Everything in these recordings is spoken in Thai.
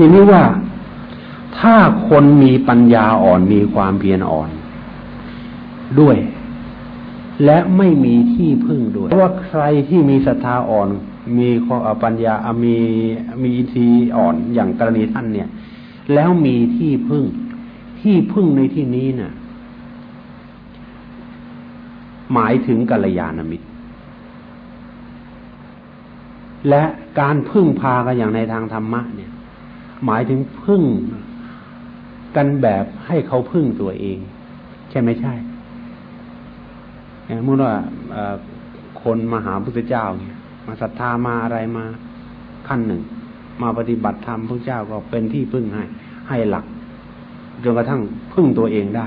ทีนี้ว่าถ้าคนมีปัญญาอ่อนมีความเพียรอ่อน ด้วย และไม่มีที่พึ่งด้วยเพราะว่าใครที่มีศรัทธาอ่อน มีปัญญามีมีอิทธิอ่อนอย่างกรณีท่านเนี่ย แล้วมีที่พึ่ง ที่พึ่งในที่นี้น่ะ หมายถึงกัลยาณมิตร และการพึ่งพากันอย่างในทางธรรมะเนี่ย หมายถึงพึ่งกันแบบให้เขาพึ่งตัวเอง ใช่ไม่ใช่เมื่อว่าคนมาหาพุทธเจ้าเนี่ยมาศรัทธามาอะไรมาขั้นหนึ่ง มาปฏิบัติธรรมพระเจ้าก็เป็นที่พึ่งให้ ให้หลักจนกระทั่งพึ่งตัวเองได้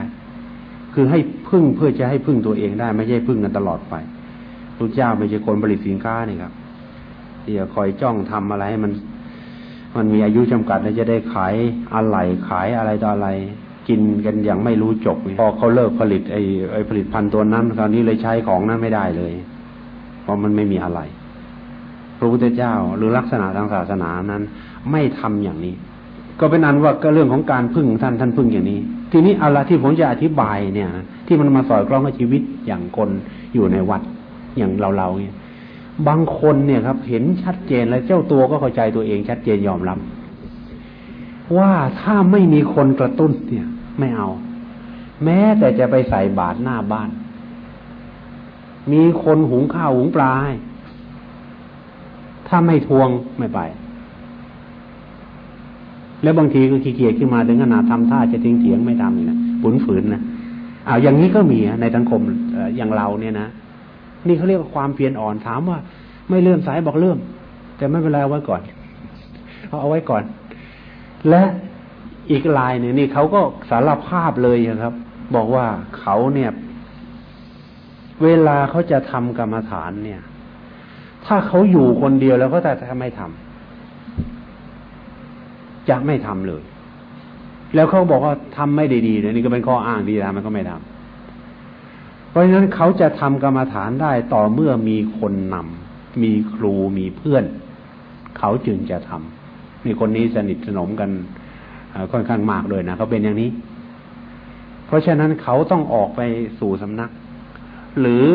คือให้พึ่งเพื่อจะให้พึ่งตัวเองได้ ไม่ใช่พึ่งกันตลอดไปพระเจ้าไม่ใช่คนผลิตสินค้านี่ครับที่จะคอยจ้องทำอะไรให้มัน มันมีอายุจำกัดแล้วจะได้ขายอะไรขายอะไรต่ออะไร กินกันอย่างไม่รู้จบพอเขาเลิกผลิตไอ้ไอ้ผลิตภัณฑ์ตัวนั้นคราวนี้เลยใช้ของนั้นไม่ได้เลย เพราะมันไม่มีอะไรพระพุทธเจ้าหรือลักษณะทางศาสนานั้น ไม่ทำอย่างนี้ ก็เป็นนั้นว่าก็เรื่องของการพึ่งท่านท่านพึ่งอย่างนี้ ทีนี้เอาละที่ผมจะอธิบายเนี่ย ที่มันมาสอดคล้องกับชีวิตอย่างคนอยู่ในวัดอย่างเราเราเนี่ย บางคนเนี่ยครับ เห็นชัดเจนและเจ้าตัวก็เข้าใจตัวเองชัดเจนยอมรับ ว่าถ้าไม่มีคนกระตุ้นเนี่ย ไม่เอา แม้แต่จะไปใส่บาตรหน้าบ้าน มีคนหุงข้าวหุงปลาให้ถ้าไม่ทวงไม่ไป แล้วบางทีก็ขี้เกียจขึ้นมาถึงขนาดทำท่าจะทิ้งเถียงไม่ทำนี่นะฝืนฝืนนะอ้าวอย่างนี้ก็มีในสังคมอย่างเราเนี่ยนะ นี่เขาเรียกว่าความเพียรอ่อนถามว่า ไม่เลื่อมสายบอกเลื่อมแต่ไม่เป็นไรเอาไว้ก่อนเอาเอาไว้ก่อน และอีกลายหนึ่งนี่เขาก็สารภาพเลยครับ บอกว่าเขาเนี่ย เวลาเขาจะทำกรรมฐานเนี่ย ถ้าเขาอยู่คนเดียวแล้วก็แต่ทำไม่ทำจะไม่ทำเลย แล้วเขาบอกว่าทำไม่ได้ดีนี่ก็เป็นข้ออ้างดีนะมันก็ไม่ทำ เพราะฉะนั้นเขาจะทำกรรมฐานได้ต่อเมื่อมีคนนำมีครูมีเพื่อน เขาจึงจะทำมีคนนี้สนิทสนมกันค่อนข้างมากเลยนะเขาเป็นอย่างนี้ เพราะฉะนั้นเขาต้องออกไปสู่สำนัก หรือ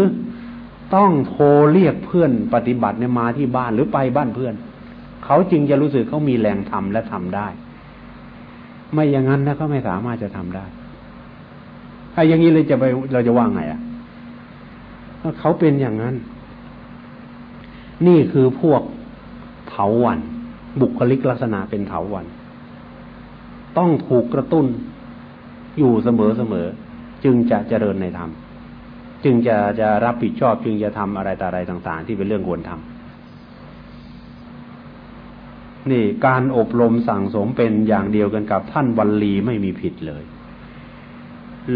ต้องโทรเรียกเพื่อนปฏิบัติเนี่ยมาที่บ้านหรือไปบ้านเพื่อน เขาจึงจะรู้สึกเขามีแรงทำและทำได้ ไม่อย่างนั้นนะเขาไม่สามารถจะทำได้ถ้อย่างนี้เลยจะไปเราจะว่าไงอะ เขาเป็นอย่างนั้น นี่คือพวกเถาวัน บุคลิกลักษณะเป็นเถาวัน ต้องถูกกระตุ้นอยู่เสมอเสมอ จึงจะเจริญในธรรม จึงจะจะรับผิดชอบ จึงจะทำอะไรต่ออะไรต่าง ๆ ที่เป็นเรื่องควรทำนี่การอบรมสั่งสมเป็นอย่างเดียวกันกับท่านวัลลีไม่มีผิดเลย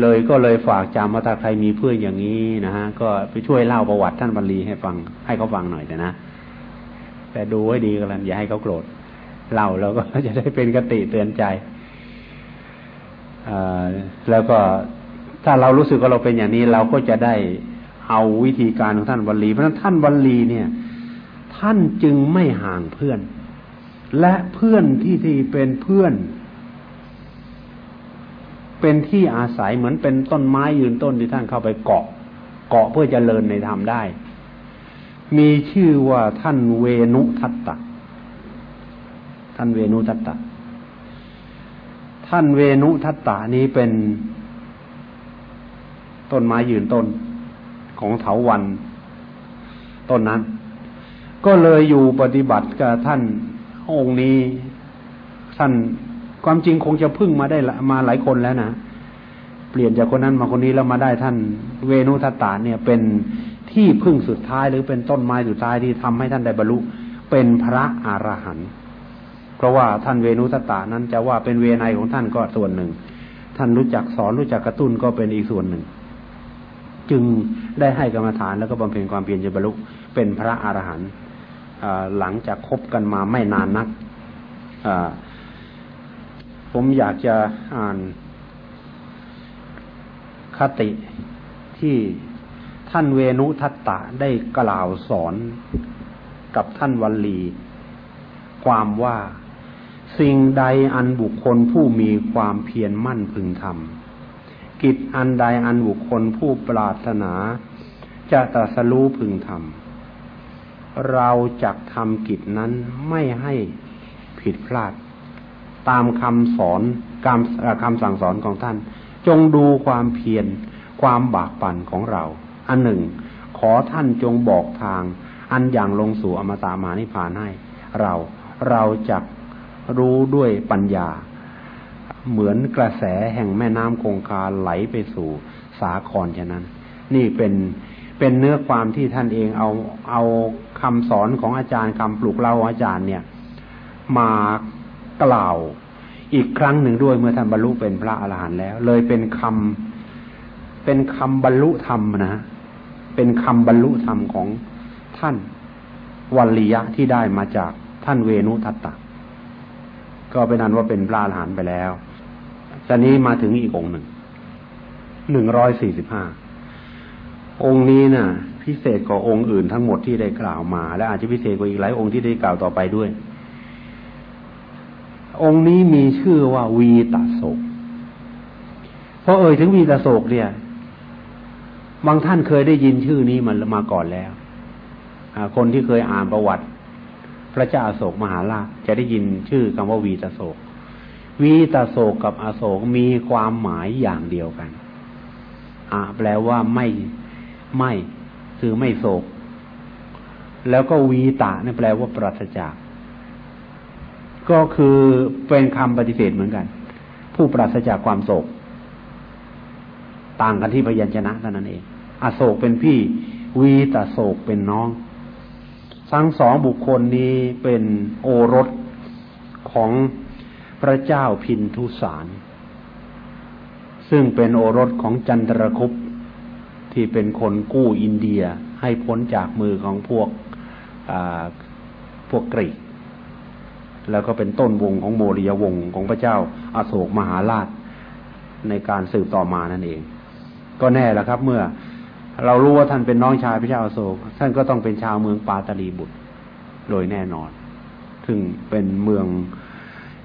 เลยก็เลยฝากจำว่าถ้าใครมีเพื่อนอย่างนี้นะฮะก็ไปช่วยเล่าประวัติท่านบรรลีให้ฟัง ให้เขาฟังหน่อยแต่นะ แต่ดูให้ดีกันแล้วอย่าให้เขาโกรธเล่าแล้วก็จะได้เป็นกติเตือนใจแล้วก็ถ้าเรารู้สึกว่าเราเป็นอย่างนี้ เราก็จะได้เอาวิธีการของท่านวัลลีเพราะฉะนั้นท่านวัลลีเนี่ย ท่านจึงไม่ห่างเพื่อน และเพื่อนที่ที่เป็นเพื่อน เป็นที่อาศัยเหมือนเป็นต้นไม้ยืนต้นที่ท่านเข้าไปเกาะ เกาะเพื่อจเจริญในธรรมได้ มีชื่อว่าท่านเวนุทัตตะ ท่านเวนุทัตตะ ท่านเวนุทัตตะนี้เป็นต้นไม้ยืนต้นของเถาวันต้นนั้น ก็เลยอยู่ปฏิบัติกับท่านองค์นี้ท่าน ความจริงคงจะพึ่งมาได้มาหลายคนแล้วนะเปลี่ยนจากคนนั้นมาคนนี้แล้วมาได้ท่านเวนุทัตตาเนี่ย เป็นที่พึ่งสุดท้ายหรือเป็นต้นไม้สุดท้ายที่ทำให้ท่านได้บรรลุเป็นพระอรหันต์เพราะว่าท่านเวนุทัตตานั้นจะว่าเป็นเวไนของท่านก็ส่วนหนึ่ง ท่านรู้จักสอนรู้จักกระตุ้นก็เป็นอีกส่วนหนึ่ง จึงได้ให้กรรมฐานแล้วก็บำเพ็ญความเพียรจะบรรลุเป็นพระอรหันต์หลังจากคบกันมาไม่นานนัก ผมอยากจะอ่านคติที่ท่านเวนุทัตตะได้กล่าวสอนกับท่านวัลลี ความว่าสิ่งใดอันบุคคลผู้มีความเพียรมั่นพึงทำกิจอันใดอันบุคคลผู้ปรารถนา จะตรัสรู้พึงทำเราจะทำกิจนั้นไม่ให้ผิดพลาด ตามคำสอนคำคำสั่งสอนของท่าน จงดูความเพียรความบากบั่นของเรา อันหนึ่ง ขอท่านจงบอกทาง อันอย่างลงสู่อมตะมานิพานให้ เราเราจะรู้ด้วยปัญญา เหมือนกระแสแห่งแม่น้ำคงคาไหลไปสู่สาครฉะนั้น นี่เป็นเป็นเนื้อความที่ท่านเองเอาเอาคำสอนของอาจารย์คำปลุกเล่าอาจารย์เนี่ย มา กล่าว อีกครั้งหนึ่งด้วยเมื่อท่านบรรลุเป็นพระอรหันต์แล้ว เลยเป็นคำเป็นคำบรรลุธรรมนะ เป็นคำบรรลุธรรมของท่านวัลลียะที่ได้มาจากท่านเวนุทัตตะ ก็เป็นอันว่าเป็นพระอรหันต์ไปแล้วตอนนี้มาถึงอีกองหนึ่ง หนึ่งร้อยสี่สิบห้า องค์นี้นะ่ะ พิเศษกว่าองค์อื่นทั้งหมดที่ได้กล่าวมา และอาจจะพิเศษกว่าอีกหลายองค์ที่ได้กล่าวต่อไปด้วย องค์นี้มีชื่อว่าวีตาโศกเพราะเอ่ยถึงวีตาโศกเนี่ย บางท่านเคยได้ยินชื่อนี้มันมาก่อนแล้วคนที่เคยอ่านประวัติ พระเจ้าอาโศกมหาราชจะได้ยินชื่อคำว่าวีตโศก วีตโศกกับอโศกมีความหมายอย่างเดียวกันอาแปลว่าไม่ไม่คือไม่โศก แล้วก็วีตะนี่แปลว่าปราศจาก ก็คือเป็นคำปฏิเสธเหมือนกัน ผู้ปราศจากความโศก ต่างกันที่พยัญชนะเท่านั้นเอง อโศกเป็นพี่ วีตโศกเป็นน้อง ทั้งสองบุคคลนี้เป็นโอรสของพระเจ้าพินทุสาร ซึ่งเป็นโอรสของจันทรคุปที่เป็นคนกู้อินเดียให้พ้นจากมือของพวกพวกกรีก แล้วก็เป็นต้นวงของโมริยวงศ์ของพระเจ้าอาโศกมหาราชในการสืบต่อมานั่นเอง ก็แน่แล้วครับ เมื่อเรารู้ว่าท่านเป็นน้องชายพระเจ้าอโศก ท่านก็ต้องเป็นชาวเมืองปาตลีบุตรโดยแน่นอน ซึ่งเป็นเมือง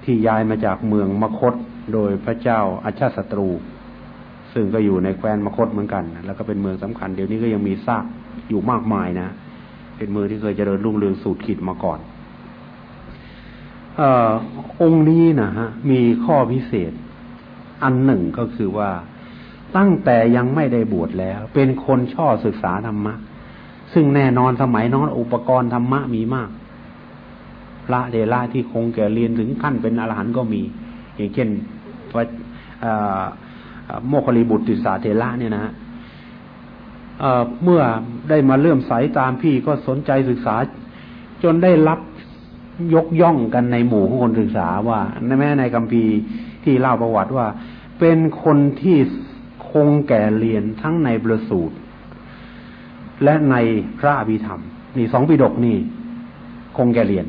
ที่ย้ายมาจากเมืองมคตโดยพระเจ้าอาชาศัตรู ซึ่งก็อยู่ในแคว้นมคตเหมือนกัน แล้วก็เป็นเมืองสำคัญ เดี๋ยวนี้ก็ยังมีซากอยู่มากมายนะ เป็นเมืองที่เคยเจริญรุ่งเรืองสูตรขิดมาก่อน อองค์นี้นะฮะมีข้อพิเศษ อันหนึ่งก็คือว่าตั้งแต่ยังไม่ได้บวชแล้ว เป็นคนชอบศึกษาธรรมะ ซึ่งแน่นอนสมัยน้อนอุปกรณ์ธรรมะมีมากพระเดละที่คงแก่เรียนถึงขั้นเป็นอรหันต์ก็มี อย่างเช่นพระโมคคลีบุตรติสาเทระเนี่ยนะฮะเมื่อได้มาเลื่อมใสตามพี่ก็สนใจศึกษา จนได้รับ ยกย่องกันในหมู่ของคนศึกษาว่าแม้ในคัมภีที่เล่าประวัติว่า เป็นคนที่คงแก่เรียนทั้งในประสูตร และในพระอภิธรรม นี่สองปิดกนี่ คงแก่เรียน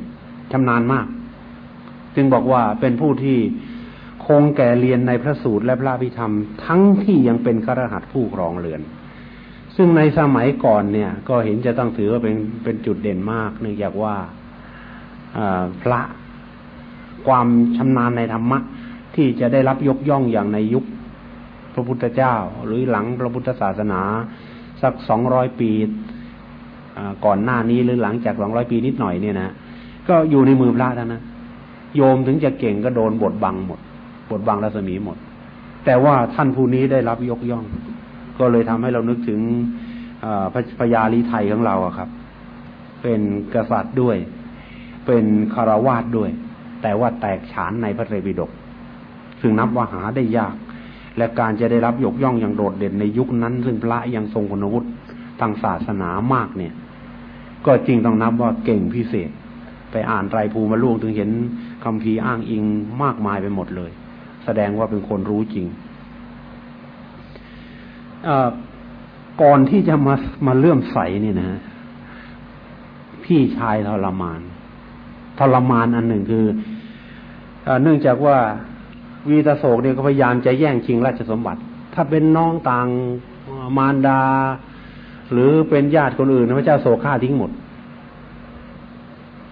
ชำนาญมาก จึงบอกว่าเป็นผู้ที่คงแก่เรียนในพระสูตรและพระอภิธรรม ทั้งที่ยังเป็นกรหัตผู้ครองเรือนซึ่งในสมัยก่อนเนี่ย ก็เห็นจะต้องถือว่าเป็นเป็นจุดเด่นมาก เนื่องจากว่า พระความชำนาญในธรรมะ ที่จะได้รับยกย่องอย่างในยุคพระพุทธเจ้า หรือหลังพระพุทธศาสนา สักสองร้อยปีก่อนหน้านี้หรือหลังจากสองร้อยปีนิดหน่อยเนี่ยนะก็อยู่ในมือพระท่านนะโยมถึงจะเก่งก็โดนบทบังหมด บทบังรัศมีหมด แต่ว่าท่านผู้นี้ได้รับยกย่อง ก็เลยทำให้เรานึกถึงพญาลีไทยของเราอะครับ เป็นกษัตริย์ด้วย เป็นคารวาสด้วย แต่ว่าแตกฉานในพระเตรปิฎกซึ่งนับว่าหาได้ยาก และการจะได้รับยกย่องอย่างโดดเด่นในยุคนั้น ซึ่งพระยังทรงคุณวุฒิทางศาสนามากเนี่ย ก็จริงต้องนับว่าเก่งพิเศษ ไปอ่านไตรภูมิล่วงถึงเห็นคำพีอ้างอิงมากมายไปหมดเลย แสดงว่าเป็นคนรู้จริงก่อนที่จะมามาเลื่อมใสนี่นะพี่ชายทรมาน ทรมานอันหนึ่งคือเนื่องจากว่าวีตโศกเนี่ยก็พยายามจะแย่งชิงราชสมบัติ ถ้าเป็นน้องต่างมารดา หรือเป็นญาติคนอื่นพระเจ้าโศกฆ่าทิ้งหมด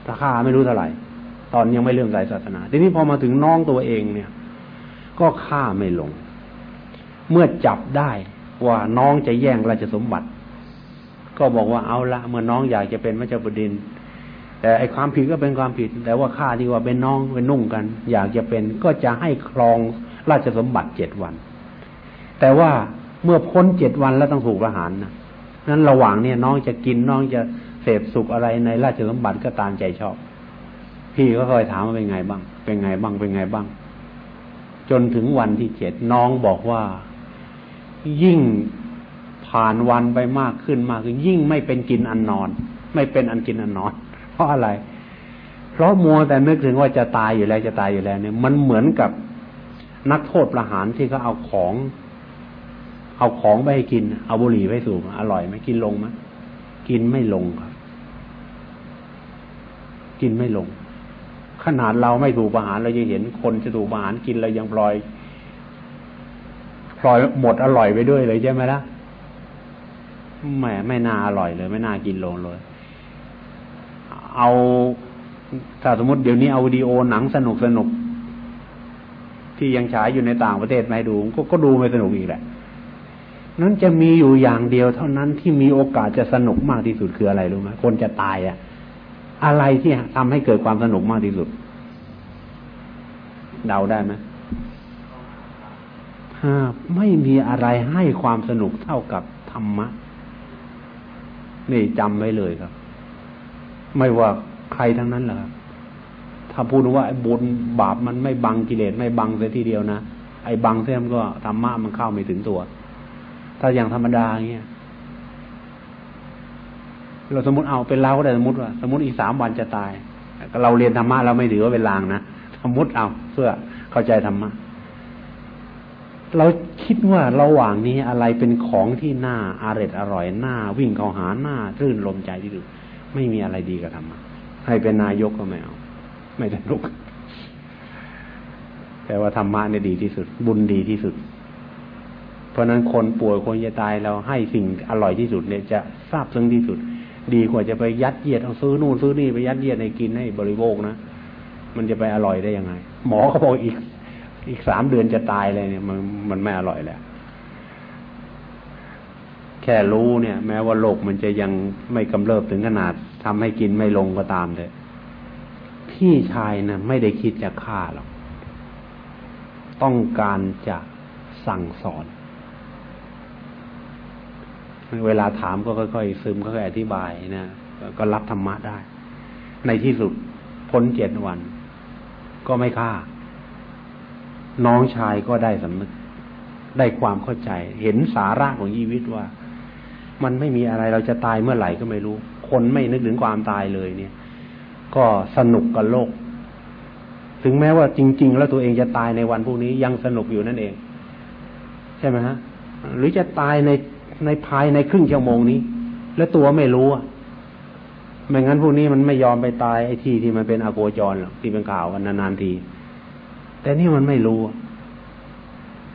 ถ้าฆ่าไม่รู้เท่าไหร่ ตอนยังไม่เรื่องสายศาสนา ทีนี้พอมาถึงน้องตัวเองเนี่ย ก็ฆ่าไม่ลง เมื่อจับได้ว่าน้องจะแย่งราชสมบัติ ก็บอกว่าเอาละเมื่อน้องอยากจะเป็นพระเจ้าบดิน แต่ไอความผิดก็เป็นความผิด แต่ว่าข้าที่ว่าเป็นน้องเป็นนุ่งกัน อยากจะเป็นก็จะให้ครองราชสมบัติเจ็ดวัน แต่ว่าเมื่อพ้นเจ็ดวันแล้วต้องถูกประหารนะนั้นระหว่างเนี่ยน้องจะกินน้องจะเสพสุขอะไรในราชสมบัติก็ตามใจชอบ พี่ก็คอยถามว่าเป็นไงบ้าง เป็นไงบ้างเป็นไงบ้าง จนถึงวันที่เจ็ดน้องบอกว่ายิ่งผ่านวันไปมากขึ้นมากขึ้นยิ่งไม่เป็นกินอันนอน ไม่เป็นอันกินอันนอน เพราะอะไร เพราะมัวแต่นึกถึงว่าจะตายอยู่แล้วจะตายอยู่แล้ว เนี่ย มันเหมือนกับนักโทษประหารที่เขาเอาของ เอาของไปให้กิน เอาบุหรี่ไปสูบอร่อยไหมกินลงไหมกินไม่ลงครับ กินไม่ลง ขนาดเราไม่ถูกประหารเราจะเห็นคนจะถูกประหารกินเรายังปล่อยปล่อยหมดอร่อยไปด้วยเลยใช่ไหมล่ะแหมไม่น่าอร่อยเลย ไม่น่ากินลงเลย เอาถ้าสมมติเดี๋ยวนี้เอาวิดีโอหนังสนุกสนุกที่ยังฉายอยู่ในต่างประเทศมาดูก็ก็ดูไม่สนุกอีกแหละ นั้นจะมีอยู่อย่างเดียวเท่านั้นที่มีโอกาสจะสนุกมากที่สุดคืออะไรรู้ไหมคนจะตายอะอะไรที่ทำให้เกิดความสนุกมากที่สุด เดาได้ไหมไม่มีอะไรให้ความสนุกเท่ากับธรรมะ นี่จำไว้เลยครับ ไม่ว่าใครทั้งนั้นแหละครับถ้าพูดว่าไอ้บุญบาปมันไม่บังกิเลสไม่บังเสียทีเดียวนะไอ้บังเสียมันก็ธรรมะมันเข้าไม่ถึงตัว ถ้าอย่างธรรมดาเงี้ยเราสมมติเอาเป็นเราก็ได้สมมติว่า สมมติอีกสามวันจะตายเราเรียนธรรมะเราไม่ถือว่าเป็นลางนะสมมติเอาเพื่อเข้าใจธรรมะเราคิดว่าระหว่างนี้อะไรเป็นของที่น่าอาร็ดอร่อยน่าวิ่งเข้าหาหน้ารื่นลมใจที่สุด ไม่มีอะไรดีกับธรรมะให้เป็นนายกก็ไม่เอา ไม่สนุก แต่ว่าธรรมะเนี่ยดีที่สุด บุญดีที่สุด เพราะนั้นคนป่วยคนจะตายเราให้สิ่งอร่อยที่สุดเนี่ยจะทราบซึ้งที่สุด ดีกว่าจะไปยัดเยียดเอาซื้อนู่นซื้อนี่ไปยัดเยียดให้กินให้บริโภคนะมันจะไปอร่อยได้ยังไง หมอเขาบอกอีก อีกสามเดือนจะตายเลยเนี่ย มันมันไม่อร่อยแล้วแค่รู้เนี่ย แม้ว่าโรคมันจะยังไม่กำเริบถึงขนาด ทำให้กินไม่ลงก็ตามเลยพี่ชายนะไม่ได้คิดจะฆ่าหรอก ต้องการจะสั่งสอน เวลาถามก็ค่อยๆซึมก็ค่อยอธิบายนะก็รับธรรมะได้ ในที่สุดพ้นเจ็ดวัน ก็ไม่ฆ่า น้องชายก็ได้สำนึก ได้ความเข้าใจ เห็นสาระของชีวิตว่า มันไม่มีอะไรเราจะตายเมื่อไหร่ก็ไม่รู้ คนไม่นึกถึงความตายเลยเนี่ย ก็สนุกกับโลก ถึงแม้ว่าจริง ๆ แล้วตัวเองจะตายในวันพวกนี้ยังสนุกอยู่นั่นเอง ใช่ไหมฮะ หรือจะตายในในภายในครึ่งชั่วโมงนี้ แล้วตัวไม่รู้อะไม่งั้นพวกนี้มันไม่ยอมไปตายไอ้ที่ที่มันเป็นอโกจรหรอกที่เป็นข่าวกันนานๆที แต่นี่มันไม่รู้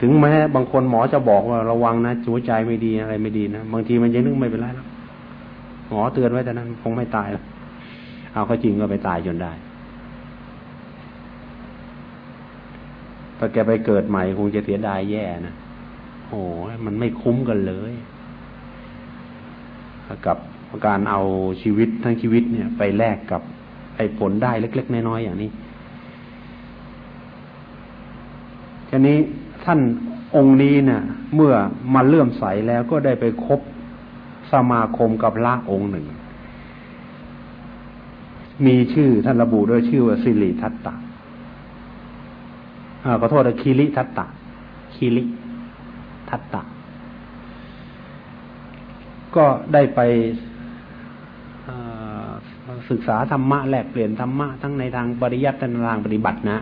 ถึงแม้บางคนหมอจะบอกว่าระวังนะหัวใจไม่ดีอะไรไม่ดีนะบางทีมันยังนึกไม่เป็นไรแล้ว หมอเตือนไว้แต่นั้นคงไม่ตายแล้วเอาก็จริงก็ไปตายจนได้ถ้าแกไปเกิดใหม่คงจะเสียดายแย่นะโอ้มันไม่คุ้มกันเลยกับการเอาชีวิตทั้งชีวิตเนี่ย ไปแลกกับไอ้ผลได้เล็ก ๆ น้อยๆอย่างนี้ทีนี้ท่านองค์นี้เนะ่ยเมื่อมาเลื่อมใสแล้วก็ได้ไปคบ สมาคมกับละองค์หนึ่ง มีชื่อท่านระบุด้วยชื่อว่าสิริทัตตะขอโทษนะคีริทัตตะคีริทัตตะ ก็ได้ไปศึกษาธรรมะแลกเปลี่ยนธรรมะทั้งในทางปริยัติและทางปฏิบัตินะ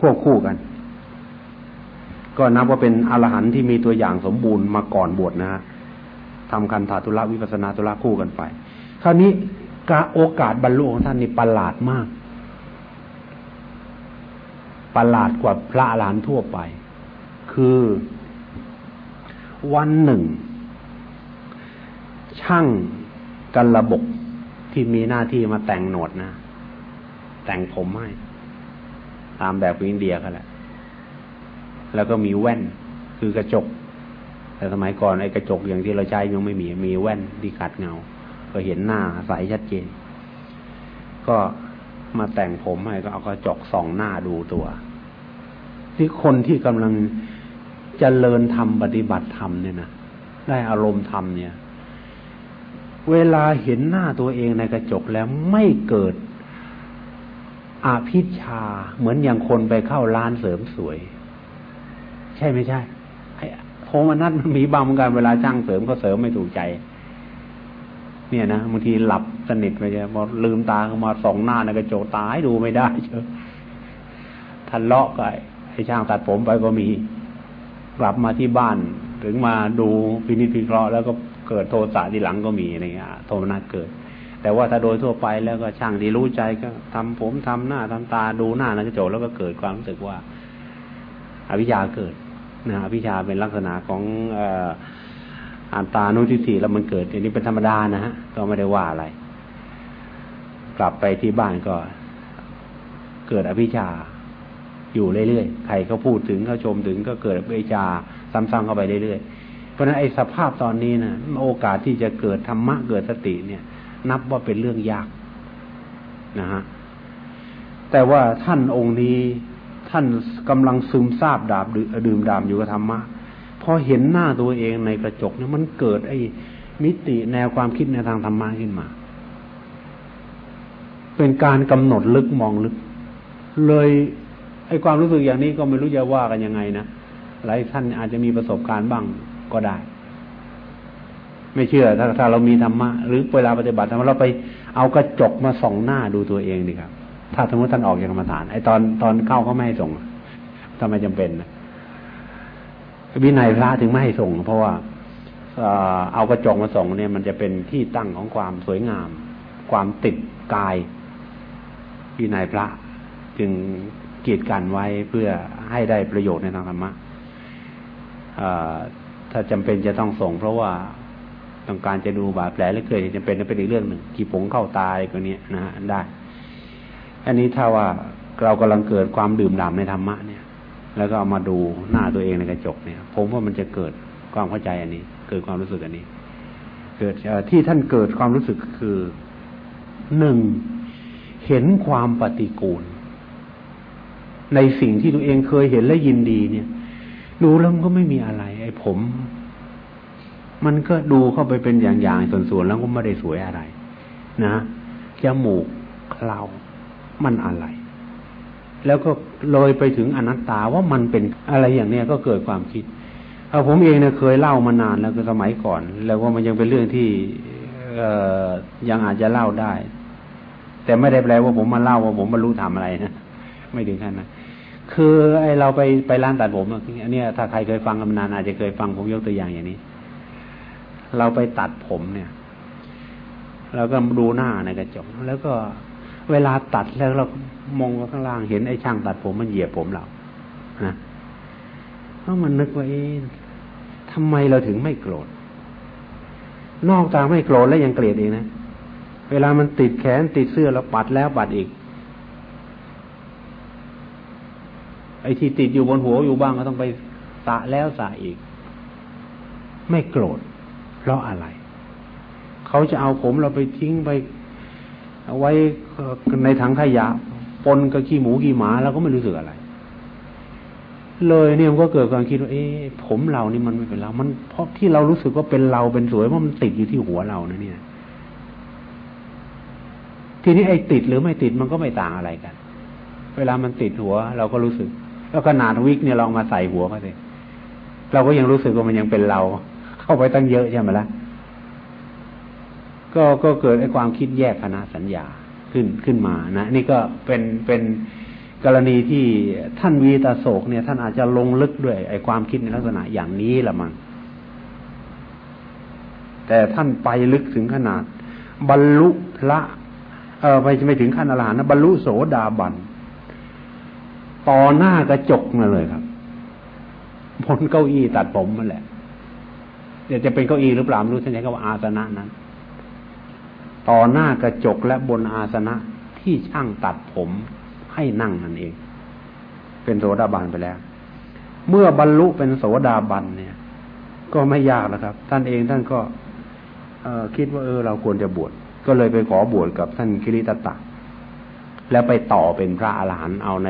ควบคู่กัน ก็นับว่าเป็นอรหันต์ที่มีตัวอย่างสมบูรณ์มาก่อนบวชนะฮะ ทำคันธาตุละวิปัสนาตุละคู่กันไป คราวนี้กาโอกาสบรรลุของท่านนี่ประหลาดมาก ประหลาดกว่าพระอรหันต์ทั่วไป คือวันหนึ่ง ช่างกันระบบที่มีหน้าที่มาแต่งหนวดนะ แต่งผมให้ ตามแบบอินเดียกันแหละ แล้วก็มีแว่นคือกระจก แต่สมัยก่อนไอ้กระจกอย่างที่เราใช้ยังไม่มีมีแว่นที่ขัดเงา ก็เห็นหน้าใสชัดเจน ก็มาแต่งผมให้ก็เอากระจกส่องหน้าดูตัวที่คนที่กำลังจเจริญธรรมปฏิบัติธรรมเนี่ยนะได้อารมณ์ธรรมเนี่ย เวลาเห็นหน้าตัวเองในกระจกแล้วไม่เกิดอาพิชาเหมือนอย่างคนไปเข้าร้านเสริมสวย ใช่ไม่ใช่ ไอ้โทมนัดมันมีบางกันเวลาจ้างเสริมก็เสริมไม่ถูกใจ เนี่ยนะบางทีหลับสนิทไปเลยพอลืมตาขึ้นมาสองหน้าในกระจกตาให้ดูไม่ได้เชียวทะเลาะกับไอ้ช่างตัดผมไปก็มี กลับมาที่บ้าน ถึงมาดูพินิจพิเคราะห์แล้วก็เกิดโทสะที่หลังก็มีอะไรเงี้ยโทมนัสเกิด แต่ว่าถ้าโดยทั่วไปแล้วก็ช่างที่รู้ใจก็ทำผมทำหน้าทำตาดูหน้าในกระจกแล้วก็เกิดความรู้สึกว่า อวิชชาเกิด นะอวิชชาเป็นลักษณะของอันตานุทิฏฐิแล้วมันเกิดอันนี้เป็นธรรมดานะฮะก็ไม่ได้ว่าอะไร กลับไปที่บ้านก็เกิดอภิชาอยู่เรื่อยๆ ใครเขาพูดถึงเขาชมถึงก็เกิดอภิชาซ้ำๆเข้าไปเรื่อยๆ เพราะฉะนั้นไอ้สภาพตอนนี้นะโอกาสที่จะเกิดธรรมะเกิดสติเนี่ย นับว่าเป็นเรื่องยากนะฮะแต่ว่าท่านองค์นี้ ท่านกำลังซึมซาบดาบดื่มดามอยู่กับธรรมะพอเห็นหน้าตัวเองในกระจกเนี่ยมันเกิดไอ้มิติแนวความคิดในทางธรรมะขึ้นมา เป็นการกำหนดลึกมองลึก เลยไอ้ความรู้สึกอย่างนี้ก็ไม่รู้จะว่ากันยังไงนะหลายท่านอาจจะมีประสบการณ์บ้างก็ได้ ไม่เชื่อถ้าถ้าเรามีธรรมะหรือเวลาปฏิบัติธรรมเราไปเอากระจกมาส่องหน้าดูตัวเองดีครับ ถ้าสมมติท่านออกจากกรรมฐานไอ้ตอนตอนเข้าก็ไม่ให้ส่งทำไมจำเป็นวินัยพระถึงไม่ให้ส่ง เพราะว่าเอากระจกมาส่งเนี่ย มันจะเป็นที่ตั้งของความสวยงาม ความติดกายวินัยพระ จึงกีดกันไว้เพื่อให้ได้ประโยชน์ในทางธรรมะถ้าจำเป็นจะต้องส่ง เพราะว่าต้องการจะดูบาดแผลแล้วเกิดจะเป็นเป็นอีกเรื่องหนึ่งกี่ผงเข้าตายก็เนี้ยนะฮะได้ อันนี้ถ้าว่าเรากำลังเกิดความดื่มด่ำในธรรมะเนี่ย แล้วก็เอามาดูหน้าตัวเองในกระจกเนี่ย ผมว่ามันจะเกิดความเข้าใจอันนี้ เกิดความรู้สึกอันนี้ เกิดที่ท่านเกิดความรู้สึกคือหนึ่งเห็นความปฏิกูล ในสิ่งที่ตัวเองเคยเห็นและยินดีเนี่ยดูแล้วมันก็ไม่มีอะไร ไอ้ผม มันก็ดูเข้าไปเป็นอย่างๆส่วนๆแล้วก็ไม่ได้สวยอะไร นะจมูกเคลา มันอะไร แล้วก็เลยไปถึงอนัตตาว่ามันเป็นอะไรอย่างเนี้ยก็เกิดความคิดเอาผมเองเนี่ยเคยเล่ามานานแล้วก็สมัยก่อน แล้วว่ามันยังเป็นเรื่องที่เอ่อยังอาจจะเล่าได้ แต่ไม่ได้แปลว่าผมมาเล่าว่าผมบรรลุธรรมอะไรนะไม่ถึงขั้นนะคือไอเราไปไปร้านตัดผมอันนี้ถ้าใครเคยฟังกันมานานอาจจะเคยฟังผมยกตัวอย่างอย่างนี้ เราไปตัดผมเนี่ย เราก็ดูหน้าในกระจกแล้วก็ เวลาตัดแล้วเรามองข้างล่างเห็นไอ้ช่างตัดผมมันเหยียบผมเรานะเพราะมันนึกว่าเอ๊ะทำไมเราถึงไม่โกรธ นอกจากไม่โกรธแล้วยังเกลียดเองนะ เวลามันติดแขนติดเสื้อแล้วปัดแล้วปัดอีก ไอ้ที่ติดอยู่บนหัวอยู่บ้างก็ต้องไปสะแล้วสะอีก ไม่โกรธ เพราะอะไร เขาจะเอาผมเราไปทิ้งไป เอาไว้ในถังขยะปนกับขี้หมูขี้หมาเราก็ไม่รู้สึกอะไร เลยเนี่ยมันก็เกิดความคิดว่าเอ๊ะผมเรานี่มันไม่เป็นเรา มันเพราะที่เรารู้สึกว่าเป็นเราเป็นสวยเพราะมันติดอยู่ที่หัวเรานะเนี่ย ทีนี้ไอ้ติดหรือไม่ติดมันก็ไม่ต่างอะไรกัน เวลามันติดหัว เราก็รู้สึก แล้วขนาดวิกเนี่ยลองมาใส่หัวก็สิเราก็ยังรู้สึกว่ามันยังเป็นเรา เข้าไปตั้งเยอะใช่ไหมละ่ะ ก็ก็เกิดไอ้ความคิดแยกคณะสัญญาขึ้นขึ้นมานะ นี่ก็เป็นเป็นกรณีที่ท่านวีตาโศกเนี่ย ท่านอาจจะลงลึกด้วยไอ้ความคิดในลักษณะอย่างนี้ละมั้งแต่ท่านไปลึกถึงขนาด บรรลุพระ เออไปไม่ถึงขั้นอรหันต์นะบรรลุโสดาบันต่อหน้ากระจกมาเลยครับบนเก้าอี้ตัดผมมาแหละเดี๋ยวจะเป็นเก้าอี้หรือเปล่าไม่รู้ท่านใช้คำว่าอาสนะนั้น ต่อหน้ากระจกและบนอาสนะที่ช่างตัดผมให้นั่งนั่นเอง เป็นโสดาบันไปแล้ว เมื่อบรรลุเป็นโสดาบันเนี่ย ก็ไม่ยากแล้วครับ ท่านเองท่านก็คิดว่าเออเราควรจะบวชก็เลยไปขอบวชกับท่านคิริตตะ แล้วไปต่อเป็นพระอาหารหันต์เอาใน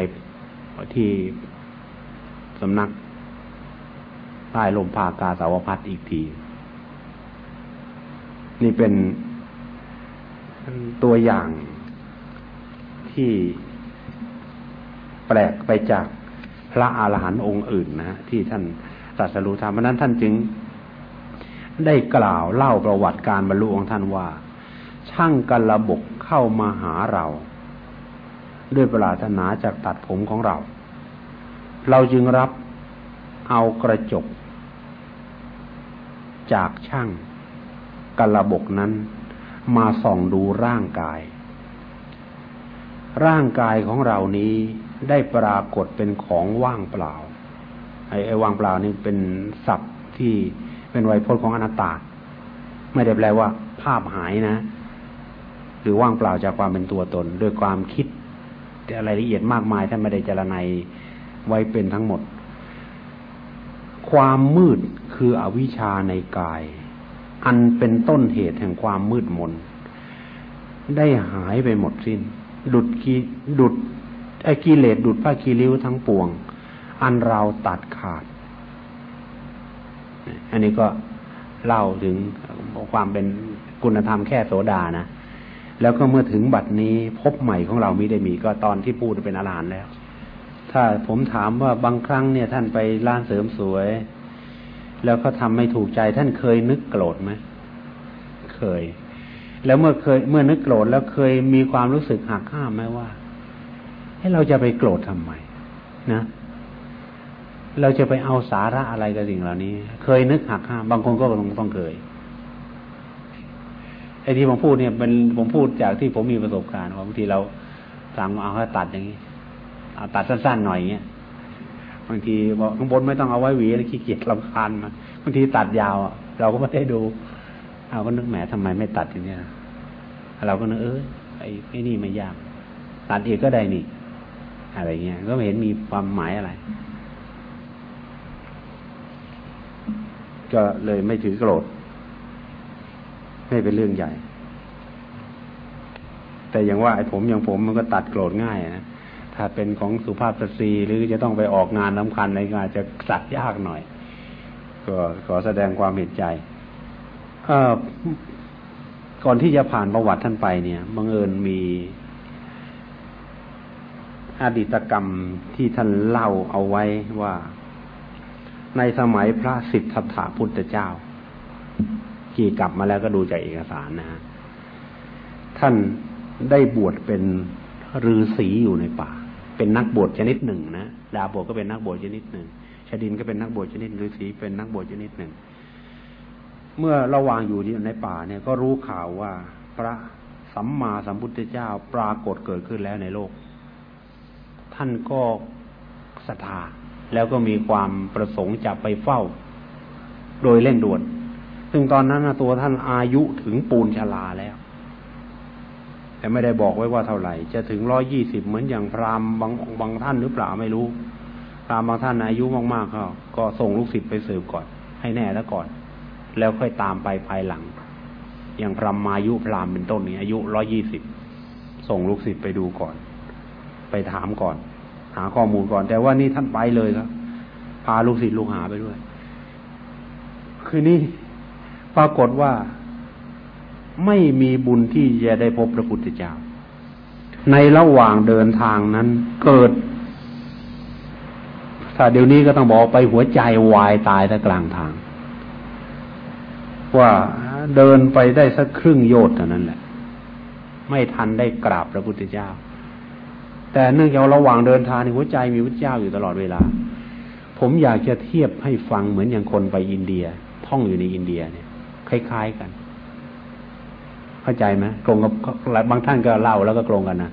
ที่สำนักใต้ลมพากาสาวพัดอีกที นี่เป็น ตัวอย่างที่แปลกไปจากพระอาหารหันต์องค์อื่นนะที่ท่านตรัสรู้ธรรมนั้นท่านจึงได้กล่าวเล่าประวัติการบรรลุของท่านว่า ช่างกันระบกเข้ามาหาเรา ด้วยปรารถนาจากตัดผมของเรา เราจึงรับเอากระจก จากช่างกันระบกนั้น มาส่องดูร่างกาย ร่างกายของเรานี้ได้ปรากฏเป็นของว่างเปล่า ไอ้ไอ้ว่างเปล่านี่เป็นศัพท์ที่เป็นไวยพจน์ของอนัตตา ไม่ได้แปลว่า ภาพหายนะหรือว่างเปล่าจากความเป็นตัวตน ด้วยความคิดอะไรละเอียดมากมายท่านไม่ได้จรณัยไว้เป็นทั้งหมด ความมืดคืออวิชชาในกาย อันเป็นต้นเหตุแห่งความมืดมน ได้หายไปหมดสิ้น ดุดกีดุดไอ้กิเลสดุดผ้ากีริ้วทั้งปวง อันเราตัดขาด อันนี้ก็เล่าถึงความเป็นคุณธรรมแค่โสดานะ แล้วก็เมื่อถึงบัดนี้พบใหม่ของเรามิได้มีก็ตอนที่พูดเป็นอรหันต์แล้ว ถ้าผมถามว่าบางครั้งเนี่ยท่านไปร้านเสริมสวย แล้วก็ทำไม่ถูกใจ ท่านเคยนึกโกรธไหมเคย แล้วเมื่อเคย เมื่อนึกโกรธแล้วเคยมีความรู้สึกหักห้ามไหมว่าให้เราจะไปโกรธทำไมนะ เราจะไปเอาสาระอะไรกับสิ่งเหล่านี้ เคยนึกหักห้าม บางคนก็ต้องต้องเคยไอ้ที่ผมพูดเนี่ยเป็นผมพูดจากที่ผมมีประสบการณ์ว่าบางทีเราสั่งเอาให้ตัดอย่างนี้เอาตัดสั้นๆหน่อยเงี้ย บางทีบอกข้างบนไม่ต้องเอาไว้หวีขี้เกียจลำคาญมาบางทีตัดยาวเราก็ไม่ได้ดูเราก็นึกแหมทำไมไม่ตัดอย่างเนี้ยเราก็นึกเออไอ้ไอ้นี่ไม่ยาก ตัดอีกก็ได้นี่ อะไรเงี้ยก็ไม่เห็นมีความหมายอะไร ก็เลยไม่ถือโกรธไม่เป็นเรื่องใหญ่ แต่อย่างว่าไอ้ผมอย่างผมมันก็ตัดโกรธง่ายนะ ถ้าเป็นของสุภาพสตรีหรือจะต้องไปออกงานสาคัญอะไรก็อาจจะสัตยากหน่อย ก็ขอแสดงความเห็นใจก่อนที่จะผ่านประวัติท่านไปเนี่ยบังเอิญมีอดีตกรรมที่ท่านเล่าเอาไว้ว่า ในสมัยพระสิทธัตถะพุทธเจ้า กี่กลับมาแล้วก็ดูจากเอกสารนะท่านได้บวชเป็นฤาษีอยู่ในป่า เป็นนักบวชชนิดหนึ่งนะดาบวชก็เป็นนักบวชชนิดหนึ่งชาดินก็เป็นนักบวชชนิดฤาษีเป็นนักบวชชนิดหนึ่ง เมื่อระหว่างอยู่ในป่าเนี่ยก็รู้ข่าวว่าพระสัมมาสัมพุทธเจ้าปรากฏเกิดขึ้นแล้วในโลก ท่านก็ศรัทธาแล้วก็มีความประสงค์จะไปเฝ้า โดยเร่งด่วน ซึ่งตอนนั้นตัวท่านอายุถึงปูนชลาแล้ว แต่ไม่ได้บอกไว้ว่าเท่าไหร่ จะถึงร้อยี่สิบเหมือนอย่างพราหมณ์บางบางท่านหรือเปล่าไม่รู้พราหมณ์บางท่านอายุมากๆเขาก็ส่งลูกศิษย์ไปสืบก่อน ให้แน่แล้วก่อน แล้วค่อยตามไปภายหลัง อย่างพราหมณ์มายุพราหมณ์เป็นต้นนี้อายุร้อยี่สิบส่งลูกศิษย์ไปดูก่อน ไปถามก่อน หาข้อมูลก่อน แต่ว่านี่ท่านไปเลยครับพาลูกศิษย์ลูกหาไปด้วย คือนี่ปรากฏว่า ไม่มีบุญที่จะได้พบพระพุทธเจ้า ในระหว่างเดินทางนั้นเกิด ถ้าเดี๋ยวนี้ก็ต้องบอกไปหัวใจวายตายแต่กลางทาง ว่าเดินไปได้สักครึ่งโยชน์เท่านั้นแหละ ไม่ทันได้กราบพระพุทธเจ้า แต่เนื่องจากระหว่างเดินทางในหัวใจมีพระเจ้าอยู่ตลอดเวลา ผมอยากจะเทียบให้ฟังเหมือนอย่างคนไปอินเดีย ท่องอยู่ในอินเดียเนี่ย คล้าย ๆกัน เข้าใจไหมตรงกับบางท่านก็เล่าแล้วก็ตรงกันนะ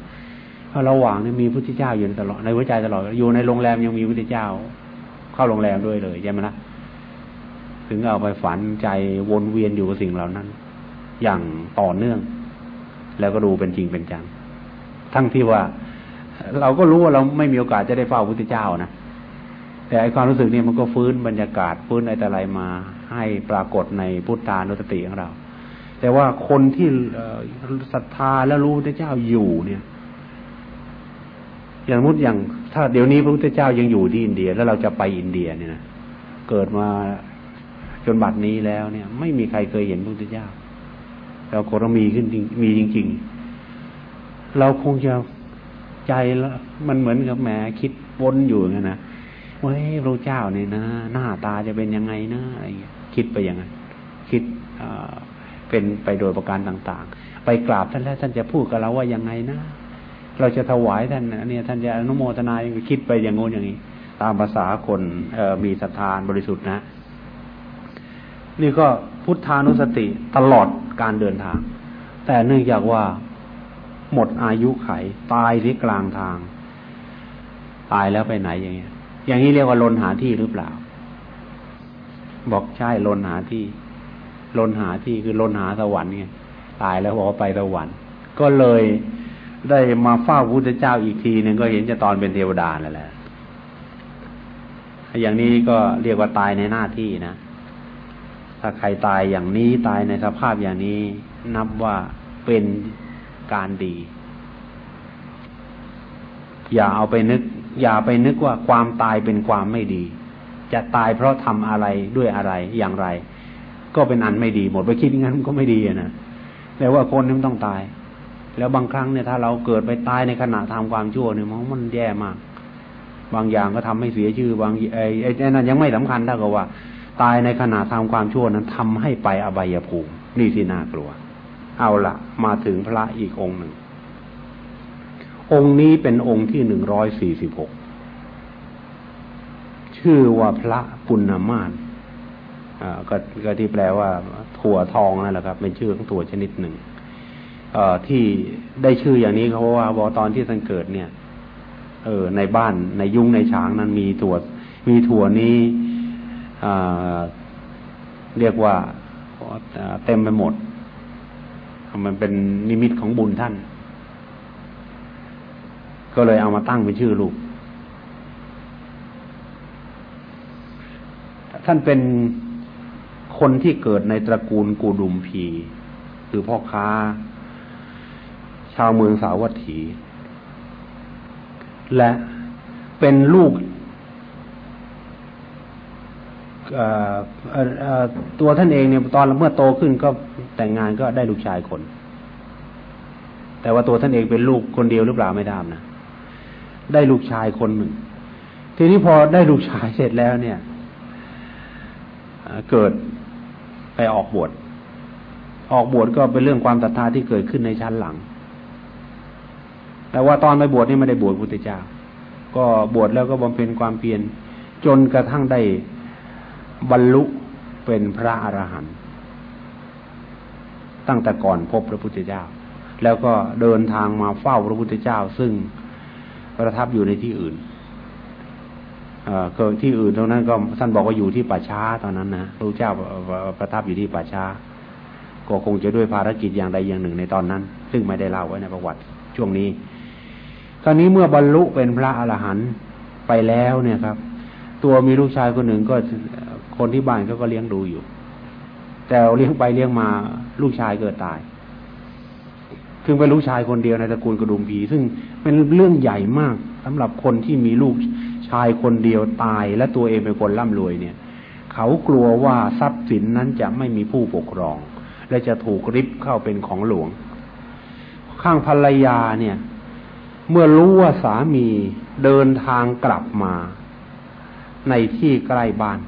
เพราะระหว่างนี้มีพุทธเจ้าอยู่ตลอดในหัวใจตลอดอยู่ในโรงแรมยังมีพุทธเจ้า เข้าโรงแรมด้วยเลยใช่ไหมนะถึงเอาไปฝันใจวนเวียนอยู่กับสิ่งเหล่านั้น อย่างต่อเนื่อง แล้วก็ดูเป็นจริงเป็นจัง ทั้งที่ว่า เราก็รู้ว่าเราไม่มีโอกาสจะได้เฝ้าพุทธเจ้านะแต่ไอความรู้สึกนี้มันก็ฟื้นบรรยากาศฟื้นอะไรมา ให้ปรากฏในพุทธานุสติของเรา แต่ว่าคนที่ศรัทธาและรู้พระเจ้าอยู่เนี่ย อย่างมุดอย่าง ถ้าเดี๋ยวนี้พระพุทธเจ้ายังอยู่ที่อินเดีย แล้วเราจะไปอินเดียเนี่ยนะเกิดมาจนบัดนี้แล้วเนี่ย ไม่มีใครเคยเห็นพระพุทธเจ้าเราคงมีขึ้นจริงมีจริง ๆ เราคงจะใจละมันเหมือนกับแหมคิดวนอยู่ไงนะว่าพระเจ้าเนี่ยนะ หน้าตาจะเป็นยังไงนะอะไรคิดไปอย่างนั้นคิด เป็นไปโดยประการต่าง ๆ ไปกราบท่านแล้วท่านจะพูดกับเราว่ายังไงนะเราจะถวายท่านเนี่ยท่านจะอนุโมทนาคิดไปอย่างงู้นอย่างนี้ ตามภาษาคนมีศรัทธาบริสุทธิ์นะ นี่ก็พุทธานุสติตลอดการเดินทาง แต่เนื่องจากว่าหมดอายุไขตายที่กลางทาง ตายแล้วไปไหนอย่างเงี้ย อย่างนี้เรียกว่าลนหาที่หรือเปล่า บอกใช่ลนหาที่ ลนหาที่คือลนหาสวรรค์ไงตายแล้วบอกว่าไปสวรรค์ก็เลยได้มาเฝ้าพระพุทธเจ้าอีกทีหนึ่งก็เห็นจะตอนเป็นเทวดาแล้วแหละอย่างนี้ก็เรียกว่าตายในหน้าที่นะถ้าใครตายอย่างนี้ตายในสภาพอย่างนี้ นับว่าเป็นการดี อย่าเอาไปนึก อย่าไปนึกว่าความตายเป็นความไม่ดี จะตายเพราะทำอะไรด้วยอะไรอย่างไร ก็เป็นอันไม่ดีหมดไปคิดงั้นก็ไม่ดีนะแต่ว่าคนนึงต้องตาย แล้วบางครั้งเนี่ยถ้าเราเกิดไปตายในขณะทำความชั่วเนี่ยมันมันแย่มาก บางอย่างก็ทำให้เสียชื่อบางไอ้ไอ้นั่นยังไม่สำคัญเท่ากับว่า ตายในขณะทำความชั่วนั้นทำให้ไปอบายภูมินี่สิน่ากลัว เอาละมาถึงพระอีกองค์หนึ่ง องค์นี้เป็นองค์ที่หนึ่งร้อยสี่สิบหกชื่อว่าพระปุณณมาน ก็ก็ที่แปลว่า ถั่วทองนั่นแหละครับ เป็นชื่อของถั่วชนิดหนึ่งเออที่ได้ชื่ออย่างนี้เพราะว่าตอนที่ท่านเกิดเนี่ย เออ ในบ้านในยุ้งในฉางนั้นมีถั่วมีถั่วนี้เรียกว่าเต็มไปหมด มันเป็นนิมิตของบุญท่าน ก็เลยเอามาตั้งเป็นชื่อลูก ท่านเป็น คนที่เกิดในตระกูลกูดุมพี คือพ่อค้า ชาวเมืองสาวัตถี และเป็นลูกตัวท่านเองเนี่ยตอนเมื่อโตขึ้นก็แต่งงานก็ได้ลูกชายคน แต่ว่าตัวท่านเองเป็นลูกคนเดียวหรือเปล่าไม่ได้นะได้ลูกชายคนหนึ่ง ทีนี้พอได้ลูกชายเสร็จแล้วเนี่ยเกิด ไปออกบวชออกบวชก็เป็นเรื่องความศรัทธาที่เกิดขึ้นในชั้นหลัง แต่ว่าตอนไปบวชนี่ไม่ได้บวชพุทธเจ้า ก็บวชแล้วก็บำเพ็ญความเพียรจนกระทั่งได้บรรลุเป็นพระอรหันต์ตั้งแต่ก่อนพบพระพุทธเจ้า แล้วก็เดินทางมาเฝ้าพระพุทธเจ้า ซึ่งประทับอยู่ในที่อื่น เอ่อที่อื่นตรงนั้นก็ท่านบอกว่าอยู่ที่ป่าช้าตอนนั้นนะพระเจ้าประทับอยู่ที่ป่าช้า ก็คงจะด้วยภารกิจอย่างใดอย่างหนึ่งในตอนนั้น ซึ่งไม่ได้เล่าไว้ในประวัติช่วงนี้คราวนี้เมื่อบรรลุเป็นพระอรหันต์ไปแล้วเนี่ยครับ ตัวมีลูกชายคนหนึ่งก็คนที่บ้านเขาก็เลี้ยงดูอยู่ แต่เลี้ยงไปเลี้ยงมาลูกชายเกิดตายคือเป็นลูกชายคนเดียวในตระกูลกระดุมผีซึ่งเป็นเรื่องใหญ่มากสำหรับคนที่มีลูก ชายคนเดียวตายและตัวเองเป็นคนร่ำรวยเนี่ย เขากลัวว่าทรัพย์สินนั้นจะไม่มีผู้ปกครอง และจะถูกริบเข้าเป็นของหลวง ข้างภรรยาเนี่ย เมื่อรู้ว่าสามีเดินทางกลับมา ในที่ใกล้บ้าน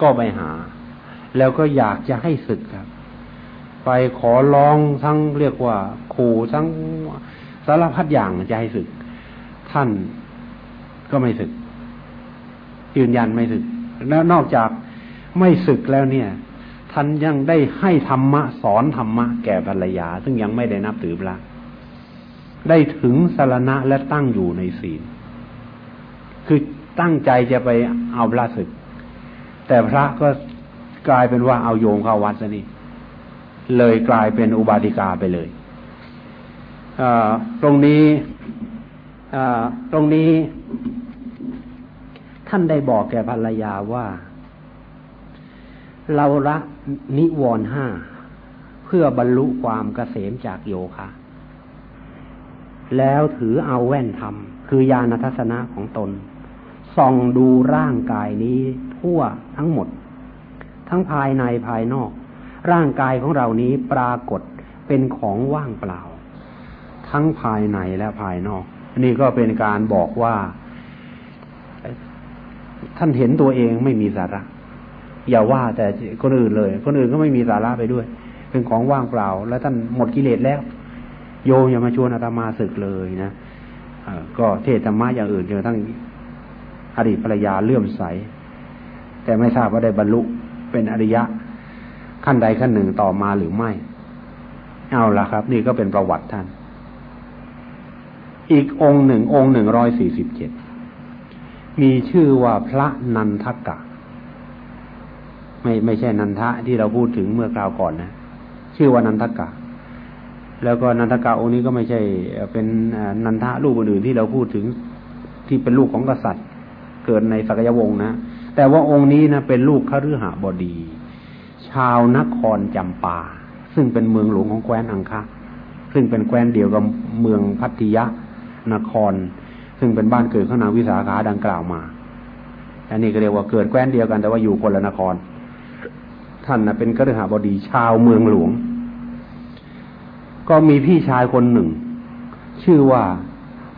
ก็ไปหา แล้วก็อยากจะให้ศึกครับ ไปขอร้องทั้งเรียกว่า ขู่ทั้งสารพัดอย่างจะให้ศึก ท่าน ก็ไม่ศึก ยืนยันไม่ศึก แล้วนอกจากไม่ศึกแล้วเนี่ย ท่านยังได้ให้ธรรมะสอนธรรมะแก่ภรรยา ซึ่งยังไม่ได้นับถือพระได้ถึงสารณะและตั้งอยู่ในศีล คือตั้งใจจะไปเอาพระศึก แต่พระก็กลายเป็นว่าเอาโยมเข้าวัดซะนี่ เลยกลายเป็นอุบาติกาไปเลยตรงนี้ตรงนี้ ท่านได้บอกแก่ภรรยาว่า เราละนิวรห้าเพื่อบรรลุความเกษมจากโยคะ แล้วถือเอาแว่นธรรม คือญาณทัศนะของตน ส่องดูร่างกายนี้ทั่วทั้งหมด ทั้งภายในภายนอก ร่างกายของเรานี้ปรากฏเป็นของว่างเปล่า ทั้งภายในและภายนอก นี่ก็เป็นการบอกว่า ท่านเห็นตัวเองไม่มีสาระ อย่าว่าแต่คนอื่นเลย คนอื่นก็ไม่มีสาระไปด้วย เป็นของว่างเปล่า แล้วท่านหมดกิเลสแล้ว โยมอย่ามาชวนอาตมาศึกเลยนะก็เทศธรรมะอย่างอื่นจนทั้งอดีตภรรยาเลื่อมใส แต่ไม่ทราบว่าได้บรรลุเป็นอริยะ ขั้นใดขั้นหนึ่งต่อมาหรือไม่ เอาละครับ นี่ก็เป็นประวัติท่าน อีกองค์หนึ่งองค์หนึ่งร้อยสี่สิบเจ็ด มีชื่อว่าพระนันทกะ ไม่ไม่ใช่นันทะที่เราพูดถึงเมื่อคราวก่อนนะ ชื่อว่านันทกะ แล้วก็นันทกะองค์นี้ก็ไม่ใช่ เป็นนันทะลูกอื่นที่เราพูดถึงที่เป็นลูกของกษัตริย์ เกิดในสักยวงศ์นะ แต่ว่าองค์นี้นะเป็นลูกคฤหบดี ชาวนครจำปา ซึ่งเป็นเมืองหลวงของแคว้นอังคะซึ่งเป็นแคว้นเดียวกับเมืองพัทยานคร ซึ่งเป็นบ้านเกิดของนางวิสาขาดังกล่าวมา อันนี้ก็เรียกว่าเกิดแคว้นเดียวกันแต่ว่าอยู่คนละนคร ท่านนะเป็นกฤหบดีชาวเมืองหลวง ก็มีพี่ชายคนหนึ่ง ชื่อว่า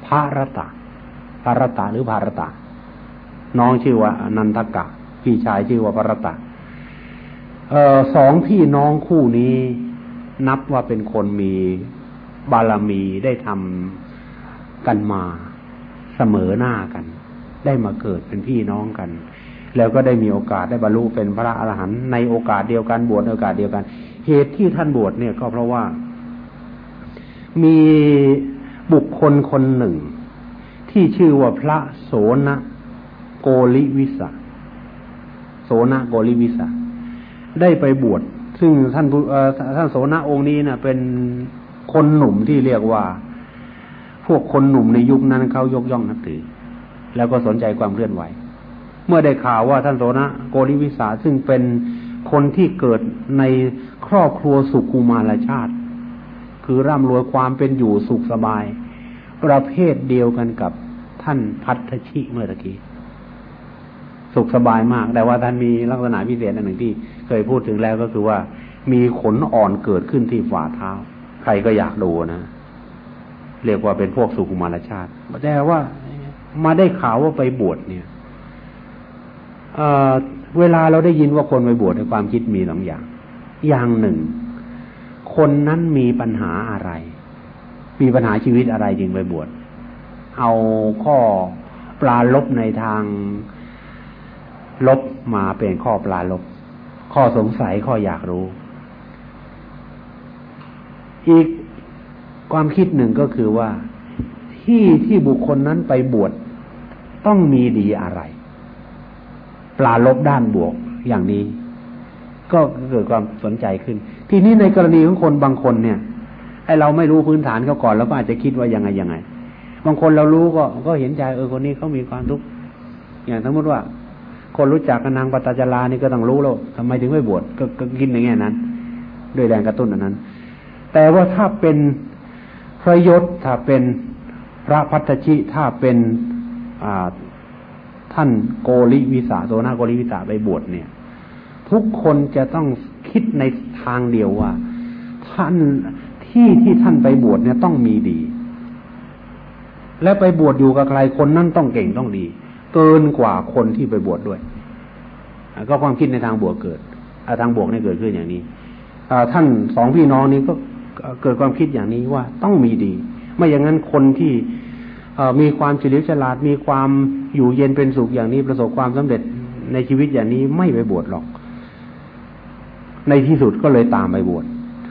พระรตะพระรตะหรือพระรตะ น้องชื่อว่านันทกะ พี่ชายชื่อว่าพระรตะเออสองพี่น้องคู่นี้นับว่าเป็นคนมีบารมีได้ทำกันมา เสมอหน้ากัน ได้มาเกิดเป็นพี่น้องกัน แล้วก็ได้มีโอกาสได้บรรลุเป็นพระอรหันต์ในโอกาสเดียวกันบวชในโอกาสเดียวกัน เหตุที่ท่านบวชเนี่ยก็เพราะว่า มีบุคคลคนหนึ่ง ที่ชื่อว่าพระโสณโกฬิวิสะโสณโกฬิวิสะได้ไปบวชซึ่งท่านท่านโสณองค์นี้นะเป็นคนหนุ่มที่เรียกว่า พวกคนหนุ่มในยุคนั้นเขายกย่องนับถือ แล้วก็สนใจความเคลื่อนไหว เมื่อได้ข่าวว่าท่านโสณโกฬิวิสะซึ่งเป็นคนที่เกิดในครอบครัวสุขุมารชาติ คือร่ำรวยความเป็นอยู่สุขสบาย ประเภทเดียวกันกับท่านพัทชิเมื่อตะกี้สุขสบายมาก แต่ว่าท่านมีลักษณะพิเศษอันหนึ่งที่เคยพูดถึงแล้วก็คือว่ามีขนอ่อนเกิดขึ้นที่ฝ่าเท้า ใครก็อยากดูนะ เรียกว่าเป็นพวกสุขุมารชาติ แต่ว่ามาได้ข่าวว่าไปบวชเนี่ยเเวลาเราได้ยินว่าคนไปบวชในความคิดมีสองอย่าง อย่างหนึ่ง คนนั้นมีปัญหาอะไร มีปัญหาชีวิตอะไรจึงไปบวช เอาข้อปลาลบในทางลบมาเป็นข้อปลาลบ ข้อสงสัยข้ออยากรู้ อีก ความคิดหนึ่งก็คือว่าที่ที่บุคคลนั้นไปบวชต้องมีดีอะไร ปลาลบด้านบวกอย่างนี้ ก็เกิดความสนใจขึ้น ทีนี้ในกรณีของคนบางคนเนี่ยไอเราไม่รู้พื้นฐานเขาก่อนแล้วก็อาจจะคิดว่ายังไงยังไง บางคนเรารู้ก็ก็เห็นใจเออคนนี้เขามีความทุกข์อย่างสมมติว่า คนรู้จักนางปตจลานี่ก็ต้องรู้แล้วทำไมถึงไม่บวชกก็กินอย่างเงี้ยนั้น ด้วยแรงกระตุ้นอันนั้น แต่ว่าถ้าเป็น พระยศถ้าเป็นพระพัฒชิถ้าเป็นท่านโกริวิสาโซนาโกริวิสาไปบวชเนี่ย ทุกคนจะต้องคิดในทางเดียวว่า ท่านที่ที่ท่านไปบวชเนี่ยต้องมีดี และไปบวชอยู่กับใครคนนั้นต้องเก่งต้องดี เกินกว่าคนที่ไปบวชดด้วย ก็ความคิดในทางบวกเกิดทางบวกนี่เกิดขึ้นอย่างนี้ท่านสองพี่น้องนี้ก็ เกิดความคิดอย่างนี้ว่าต้องมีดี ไม่อย่างนั้นคนที่มีความเฉลียวฉลาด มีความอยู่เย็นเป็นสุขอย่างนี้ประสบความสำเร็จในชีวิตอย่างนี้ไม่ไปบวชหรอก ในที่สุดก็เลยตามไปบวช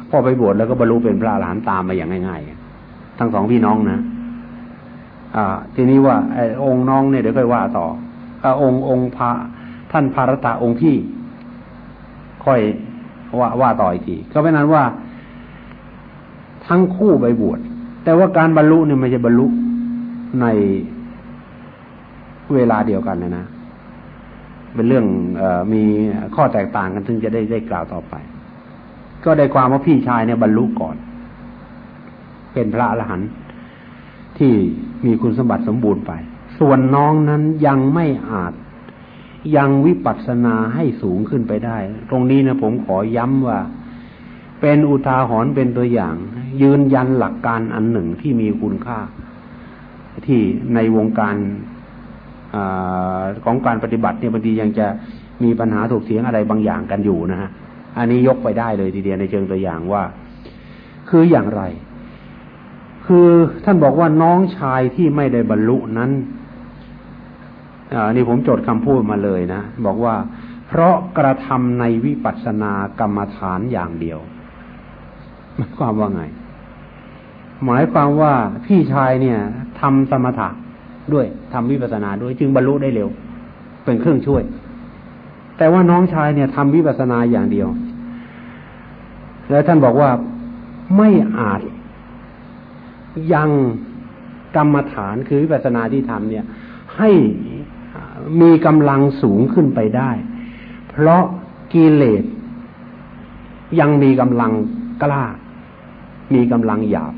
พอไปบวชแล้วก็บรรลุเป็นพระอรหันต์ตามมาอย่างง่ายๆ ทั้งสองพี่น้องนะอ่า ทีนี้ว่าไอ้องค์น้องเนี่ยเดี๋ยวค่อยว่าต่ออองค์องค์พระท่านภารตาองค์พี่ ค่อยว่าว่าต่ออีกทีก็เป็นนั้นว่า ทั้งคู่ไปบวช แต่ว่าการบรรลุเนี่ยไม่ใช่บรรลุในเวลาเดียวกันนะนะ เป็นเรื่องอมีข้อแตกต่างกันถึงจะได้ได้กล่าวต่อไป ก็ได้ความว่าพี่ชายเนี่ยบรรลุก่อน เป็นพระอรหันต์ที่มีคุณสมบัติสมบูรณ์ไป ส่วนน้องนั้นยังไม่อาจยังวิปัสสนาให้สูงขึ้นไปได้ ตรงนี้นะผมขอย้ำว่า เป็นอุทาหรณ์เป็นตัวอย่าง ยืนยันหลักการอันหนึ่งที่มีคุณค่า ที่ในวงการอของการปฏิบัติเนี่ยบางทียังจะมีปัญหาถกเถียงอะไรบางอย่างกันอยู่นะฮะอันนี้ยกไปได้เลยทีเดียวในเชิงตัวอย่างว่า คืออย่างไร คือท่านบอกว่าน้องชายที่ไม่ได้บรรลุนั้นนี่ผมจดคำพูดมาเลยนะ บอกว่า เพราะกระทำในวิปัสสนากรรมฐานอย่างเดียวหมายความว่าไง หมายความว่าพี่ชายเนี่ยทำสมถะด้วยทำวิปัสสนาด้วยจึงบรรลุได้เร็ว เป็นเครื่องช่วย แต่ว่าน้องชายเนี่ยทำวิปัสสนาอย่างเดียว แล้วท่านบอกว่าไม่อาจยังกรรมฐานคือวิปัสสนาที่ทำเนี่ย ให้มีกำลังสูงขึ้นไปได้ เพราะกิเลสยังมีกำลังกล้า มีกำลังหยาบ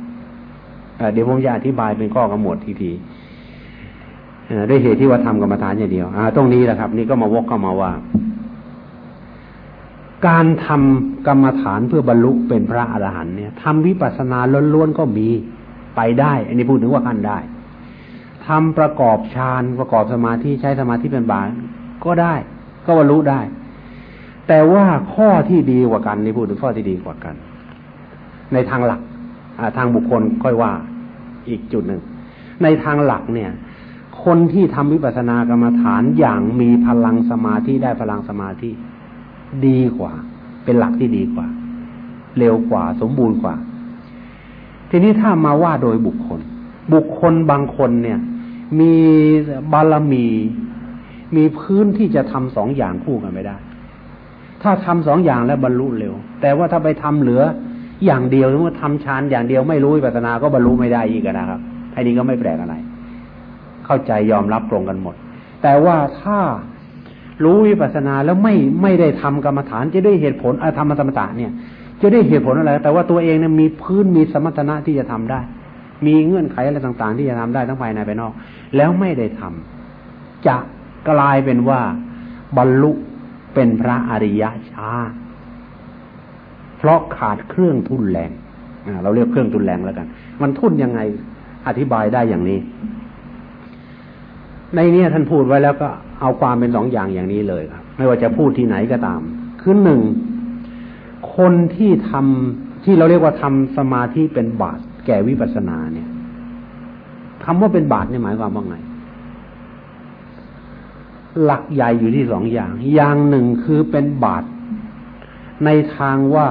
เดี๋ยวผมจะอธิบายเป็นข้อกำหนดทีทีด้วยเหตุที่ว่าทำกรรมฐานอย่างเดียวตรงนี้แหละครับ นี่ก็มาวกเข้ามาว่า การทำกรรมฐานเพื่อบรรลุเป็นพระอรหันต์เนี่ยทำวิปัสสนาล้วนๆก็มีไปได้ อันนี้พูดถึงว่าขั้นได้ทำประกอบฌานประกอบสมาธิใช้สมาธิเป็นบาก็ได้ ก็บรรลุได้ แต่ว่าข้อที่ดีกว่ากันนี่พูดถึงข้อที่ดีกว่ากัน ในทางหลัก ทางบุคคลค่อยว่าอีกจุดหนึ่ง ในทางหลักเนี่ย คนที่ทำวิปัสสนากรรมฐานอย่างมีพลังสมาธิได้พลังสมาธิดีกว่า เป็นหลักที่ดีกว่า เร็วกว่าสมบูรณ์กว่า ทีนี้ถ้ามาว่าโดยบุคคล บุคคลบางคนเนี่ย มีบารมี มีพื้นที่จะทำสองอย่างคู่กันไม่ได้ ถ้าทำสองอย่างแล้วบรรลุเร็ว แต่ว่าถ้าไปทำเหลือ อย่างเดียวหรือว่าทำฌานอย่างเดียวไม่รู้วิปัสสนาก็บรรลุไม่ได้อีกนะครับอันนี้ก็ไม่แปลกอะไร เข้าใจยอมรับตรงกันหมด แต่ว่าถ้ารู้วิปัสสนาแล้วไม่ไม่ได้ทำกรรมฐานจะได้เหตุผลอธรรมสมถะเนี่ย จะได้เหตุผลอะไร แต่ว่าตัวเองเนี่ยมีพื้นมีสมรรถนะที่จะทำได้ มีเงื่อนไขอะไรต่าง ๆ ที่จะทำได้ทั้งภายในภายนอก แล้วไม่ได้ทำจะกลายเป็นว่าบรรลุเป็นพระอริยะช้า ราะขาดเครื่องทุนแรงเราเรียกเครื่องทุนแรงแล้วกัน มันทุนยังไงอธิบายได้อย่างนี้ ในนี้ท่านพูดไว้แล้วก็เอาความเป็นสองอย่างอย่างนี้เลยครับ ไม่ว่าจะพูดที่ไหนก็ตาม คือหนึ่งคนที่ทำที่เราเรียกว่าทำสมาธิเป็นบาตแก่วิปัสสนาเนี่ยคำว่าเป็นบาตเนี่ยหมายความว่าไง หลักใหญ่อยู่ที่สองอย่าง อย่างหนึ่งคือเป็นบาตในทางว่า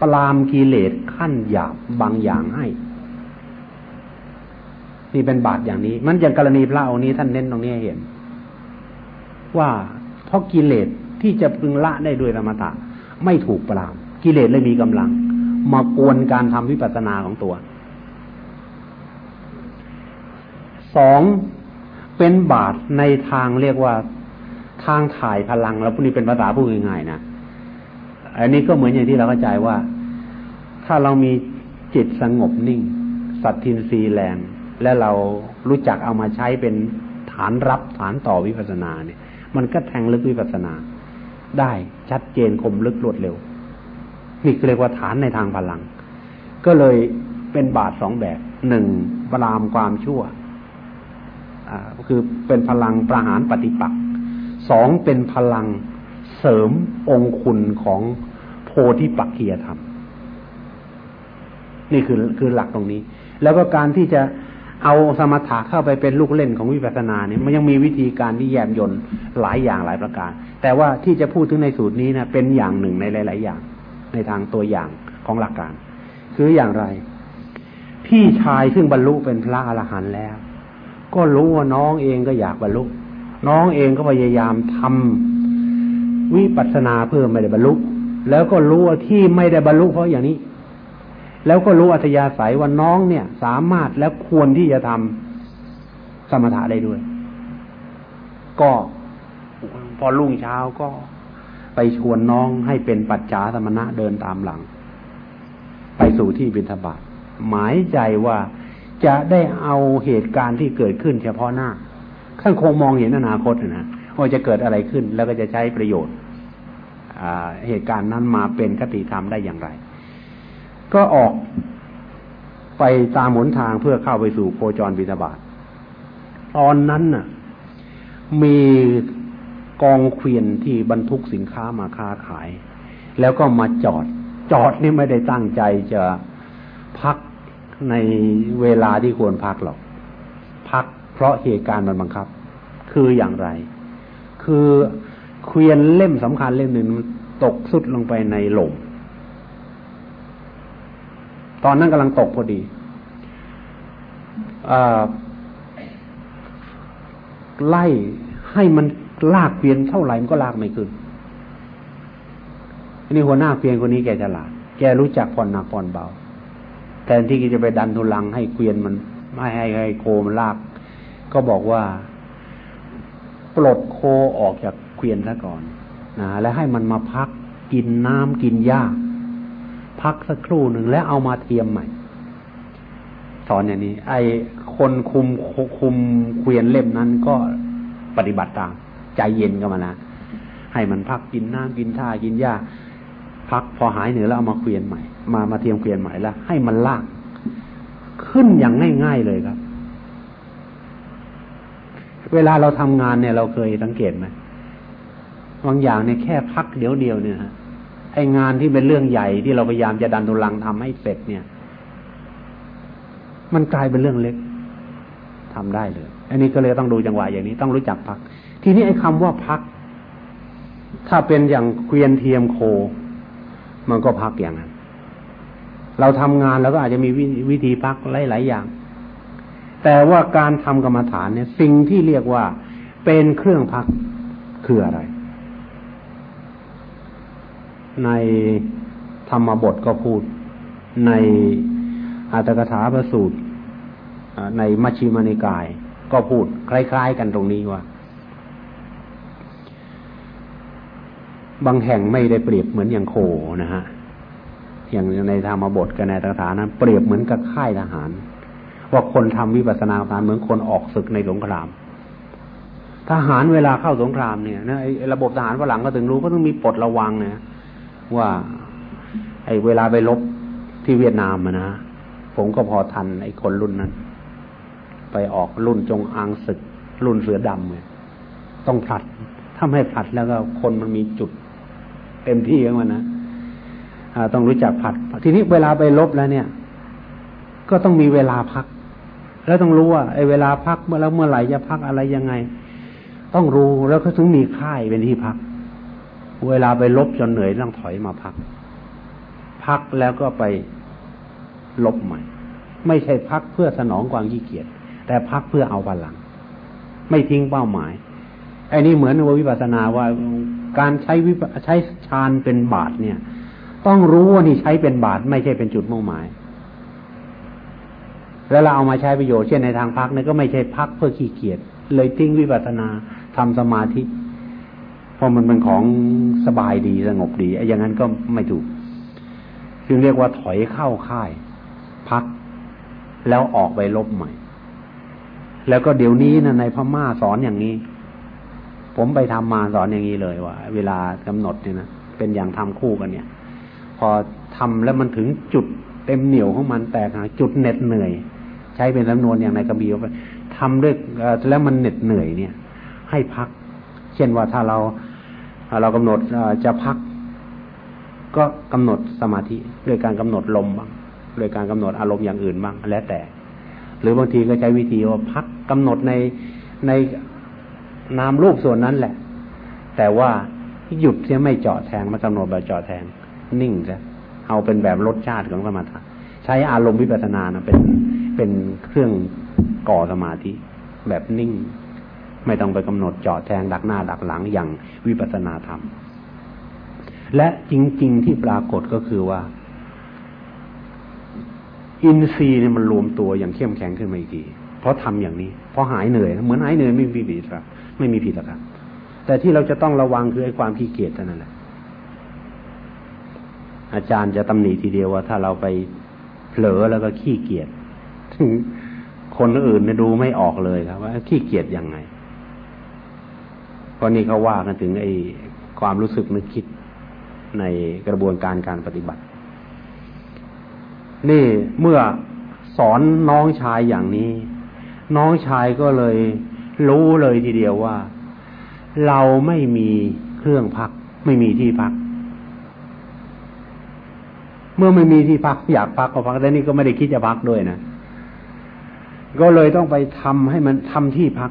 ปรามกิเลสขั้นหยาบบางอย่างให้นี่เป็นบาตอย่างนี้ มันอย่างกรณีพระองค์นี้ท่านเน้นตรงนี้เห็น ว่าเพราะกิเลสที่จะพึงละได้ด้วยธรรมตะ ไม่ถูกปราม กิเลสเลยมีกำลัง มากวนการทำวิปัสสนาของตัวสองเป็นบาทในทางเรียกว่าทางถ่ายพลัง แล้วพวกนี้เป็นภาษาพูดง่ายๆนะ อันนี้ก็เหมือนอย่างที่เราเข้าใจว่า ถ้าเรามีจิตสงบนิ่ง สัตทินรีแรง และเรารู้จักเอามาใช้เป็นฐานรับฐานต่อวิปัสสนาเนี่ย มันก็แทงลึกวิปัสสนา ได้ชัดเจนคมลึกรวดเร็ว นี่เรียกว่าฐานในทางพลัง ก็เลยเป็นบาทสองแบบหนึ่งปรามความชั่วคือเป็นพลังประหารปฏิปักษ์สองเป็นพลัง เสริมองคุณของโพธิปักขียธรรม นี่คือคือหลักตรงนี้ แล้วก็การที่จะเอาสมถะเข้าไปเป็นลูกเล่นของวิปัสสนาเนี่ยมันยังมีวิธีการที่แยบยนหลายอย่างหลายประการ แต่ว่าที่จะพูดถึงในสูตรนี้นะเป็นอย่างหนึ่งในหลาย ๆ อย่าง ในทางตัวอย่างของหลักการ คืออย่างไร พี่ชายซึ่งบรรลุเป็นพระอรหันต์แล้ว ก็รู้ว่าน้องเองก็อยากบรรลุ น้องเองก็พยายามทำ วิปัสสนาเพื่อไม่ได้บรรลุ แล้วก็รู้ว่าที่ไม่ได้บรรลุเพราะอย่างนี้ แล้วก็รู้อัธยาศัยว่าน้องเนี่ย สามารถและควรที่จะทำสมถะได้ด้วย ก็พอรุ่งเช้าก็ไปชวนน้องให้เป็นปัจจาสมณะเดินตามหลัง ไปสู่ที่บิณฑบาตหมายใจว่าจะได้เอาเหตุการณ์ที่เกิดขึ้นเฉพาะหน้าท่านคงมองเห็นอนาคตนะ ว่าจะเกิดอะไรขึ้น แล้วก็จะใช้ประโยชน์เหตุการณ์นั้นมาเป็นคติธรรมได้อย่างไร ก็ออกไปตามหนทางเพื่อเข้าไปสู่โคจรบิณฑบาตตอนนั้นน่ะ มีกองเกวียนที่บรรทุกสินค้ามาค้าขาย แล้วก็มาจอด จอดนี่ไม่ได้ตั้งใจจะพักในเวลาที่ควรพักหรอก พักเพราะเหตุการณ์มันบังคับ คืออย่างไร คือเกวียนเล่มสำคัญเล่มหนึ่งตกสุดลงไปในหล่มตอนนั้นกำลังตกพอดีไล่ให้มันลากเกวียนเท่าไหร่มันก็ลากไม่ขึ้นอันนี้หัวหน้าเกวียนคนนี้แกฉลาด แกรู้จักผ่อนหนักผ่อนเบา แทนที่จะไปดันทุลังให้เกวียนมัน ไม่ให้ให้โคมันลาก ก็บอกว่า ปลดโคออกจากเกวียนซะก่อนนะแล้วให้มันมาพักกินน้ำกินหญ้า พักสักครู่หนึ่งแล้วเอามาเทียมใหม่ สอนอย่างนี้ ไอคนคุมคุมเกวียนเล่มนั้นก็ปฏิบัติตาม ใจเย็นก็มานะให้มันพักกินน้ำกินท่ากินหญ้าพักพอหายเหนื่อยแล้วเอามาเกวียนใหม่ มามาเทียมเกวียนใหม่แล้วให้มันลาก ขึ้นอย่างง่าย ๆเลยครับ เวลาเราทำงานเนี่ยเราเคยสังเกตไหมบางอย่างเนี่ยแค่พักเดียวเดียวเนี่ยฮะไองานที่เป็นเรื่องใหญ่ที่เราพยายามจะดันทุลังทำให้เสร็จเนี่ย มันกลายเป็นเรื่องเล็กทำได้เลย อันนี้ก็เลยต้องดูจังหวะอย่างนี้ต้องรู้จักพัก ทีนี้ไอ้คาว่าพัก ถ้าเป็นอย่างเกวียนเทียมโค มันก็พักอย่างนั้น เราทำงานแล้วก็อาจจะมีวิธีพักหลายๆอย่าง แต่ว่าการทำกรรมฐานเนี่ย สิ่งที่เรียกว่าเป็นเครื่องพักคืออะไร ในธรรมบทก็พูด ในอัตถกถาประสูตรในมัชฌิมานิกาย ก็พูดคล้าย ๆ กันตรงนี้ว่า บางแห่งไม่ได้เปรียบเหมือนอย่างโคนะฮะอย่างในธรรมบทกันในตถานั้นเปรียบเหมือนกับค่ายทหาร ว่าคนทำวิปัสสนาทานเหมือนคนออกศึกในสงคราม ทหารเวลาเข้าสงครามเนี่ยนะไอ้ระบบทหารฝรั่งก็ถึงรู้ก็ต้องมีปลดระวังนะว่า ไอ้เวลาไปลบที่เวียดนามนะผมก็พอทันไอ้คนรุ่นนั้น ไปออกรุ่นจงอางศึก รุ่นเสือดำเนี่ยต้องผลัดถ้าไม่ผลัดแล้วก็คนมันมีจุดเต็มที่ของมันนะต้องรู้จักผัด ทีนี้เวลาไปลบแล้วเนี่ย ก็ต้องมีเวลาพัก แล้วต้องรู้ว่าไอ้เวลาพักเมื่อแล้วเมื่อไหร่จะพักอะไรยังไง ต้องรู้แล้วก็ถึงมีค่ายเป็นที่พัก เวลาไปลบจนเหนื่อยต้องถอยมาพัก พักแล้วก็ไปลบใหม่ ไม่ใช่พักเพื่อสนองความขี้เกียจแต่พักเพื่อเอาพลัง ไม่ทิ้งเป้าหมายไอ้นี่เหมือนวิปัสสนาว่าการใช้วิใช้ฌานเป็นบาทเนี่ย ต้องรู้ว่านี่ใช้เป็นบาทไม่ใช่เป็นจุดมุ่งหมาย แล้วเราเอามาใช้ประโยชน์เช่นในทางพักเนี่ยก็ไม่ใช่พักเพื่อขี้เกียจเลยทิ้งวิปัสสนาทำสมาธิเพราะมันเป็นของสบายดีสงบดีไอ้อย่างนั้นก็ไม่ถูกจึงเรียกว่าถอยเข้าค่าย พัก แล้วออกไปลบใหม่ แล้วก็เดี๋ยวนี้นะในพม่าสอนอย่างนี้ ผมไปทำมาสอนอย่างนี้เลยว่า เวลากำหนดเนี่ยนะเป็นอย่างทำคู่กันเนี่ย พอทำแล้วมันถึงจุดเต็มเหนียวของมันแตกหาจุดเหน็ดเหนื่อย ใช้เป็นจำนวนอย่างในกระบี่ไปทำด้วยแล้วมันเหน็ดเหนื่อยเนี่ย ให้พัก เช่นว่าถ้าเราเรากำหนดจะพัก ก็กำหนดสมาธิด้วยการกำหนดลมบ้างด้วยการกำหนดอารมณ์อย่างอื่นบ้างแล้วแต่ หรือบางทีก็ใช้วิธีว่าพักกำหนดในในนามรูปส่วนนั้นแหละ แต่ว่าหยุดเสียไม่เจาะแทงมากำหนดแบบเจาะแทง นิ่งซะเอาเป็นแบบรสชาติของสมาธิ ใช้อารมณ์วิปัสสนานะเป็นเป็นเครื่องก่อสมาธิ แบบนิ่ง ไม่ต้องไปกำหนดเจาะแทงดักหน้าดักหลังอย่างวิปัสสนาธรรม และจริง ๆ ที่ปรากฏก็คือว่า อินทรีย์เนี่ยมันรวมตัวอย่างเข้มแข็งขึ้นมาอีกทีเพราะทำอย่างนี้เพราะหายเหนื่อยเหมือนหายเหนื่อยไม่มีผิดครับ ไม่มีผิดหรอกครับ แต่ที่เราจะต้องระวังคือไอ้ความขี้เกียจเท่านั้นแหละอาจารย์จะตำหนิทีเดียวว่าถ้าเราไป เผลอแล้วก็ขี้เกียจคนอื่นเนี่ยดูไม่ออกเลยครับ ว่าขี้เกียจยังไง เพราะนี่เขาว่ากันถึงไอ้ความรู้สึกนึกคิดในกระบวนการการปฏิบัติ นี่เมื่อสอนน้องชายอย่างนี้ น้องชายก็เลยรู้เลยทีเดียวว่า เราไม่มีเครื่องพัก ไม่มีที่พัก เมื่อไม่มีที่พักอยากพักก็พักแต่นี่ก็ไม่ได้คิดจะพักด้วยนะก็เลยต้องไปทำให้มันทำที่พัก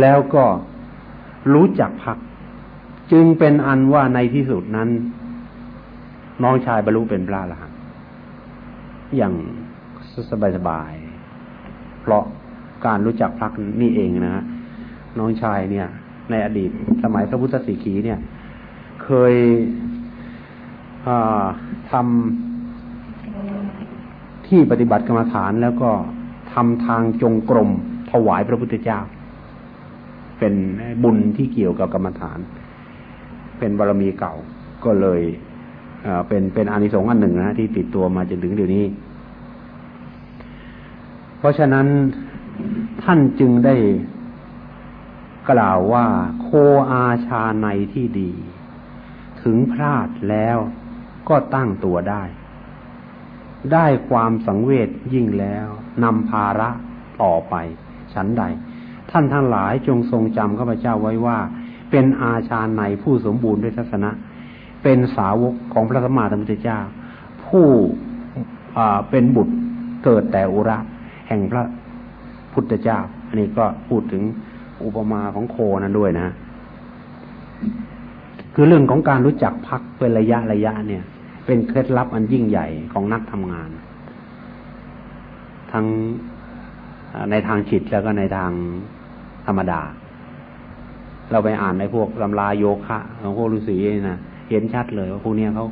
แล้วก็รู้จักพัก จึงเป็นอันว่าในที่สุดนั้น น้องชายบรรลุเป็นพระละหังอย่างสบายสบาย เพราะการรู้จักพักนี่เองนะน้องชายเนี่ย ในอดีตสมัยพระพุทธสีขีเนี่ย เคยทำ ที่ปฏิบัติกรรมฐานแล้วก็ทำทางจงกรมถวายพระพุทธเจ้า เป็นบุญที่เกี่ยวกับกรรมฐาน เป็นบารมีเก่าก็เลยเป็นเป็นอานิสงส์อันหนึ่งนะที่ติดตัวมาจนถึงเดี๋ยวนี้ เพราะฉะนั้นท่านจึงได้กล่าวว่าโคอาชาในที่ดี ถึงพลาดแล้วก็ตั้งตัวได้ ได้ความสังเวชยิ่งแล้วนำภาระต่อไป ฉันใด ท่านทั้งหลายจงทรงจำข้าพเจ้าไว้ว่า เป็นอาชาในผู้สมบูรณ์ด้วยทัศนะ เป็นสาวกของพระสัมมาสัมพุทธเจ้า ผู้เป็นบุตรเกิดแต่อุระ แห่งพระพุทธเจ้า อันนี้ก็พูดถึงอุปมาของโคนั้นด้วยนะ คือเรื่องของการรู้จักพักเป็นระยะระยะเนี่ย เป็นเคล็ดลับอันยิ่งใหญ่ของนักทำงาน ทั้งในทางจิตแล้วก็ในทางธรรมดา เราไปอ่านในพวกตำราโยคะของพวกฤาษีนะเห็นชัดเลยว่าพวกนี้เขา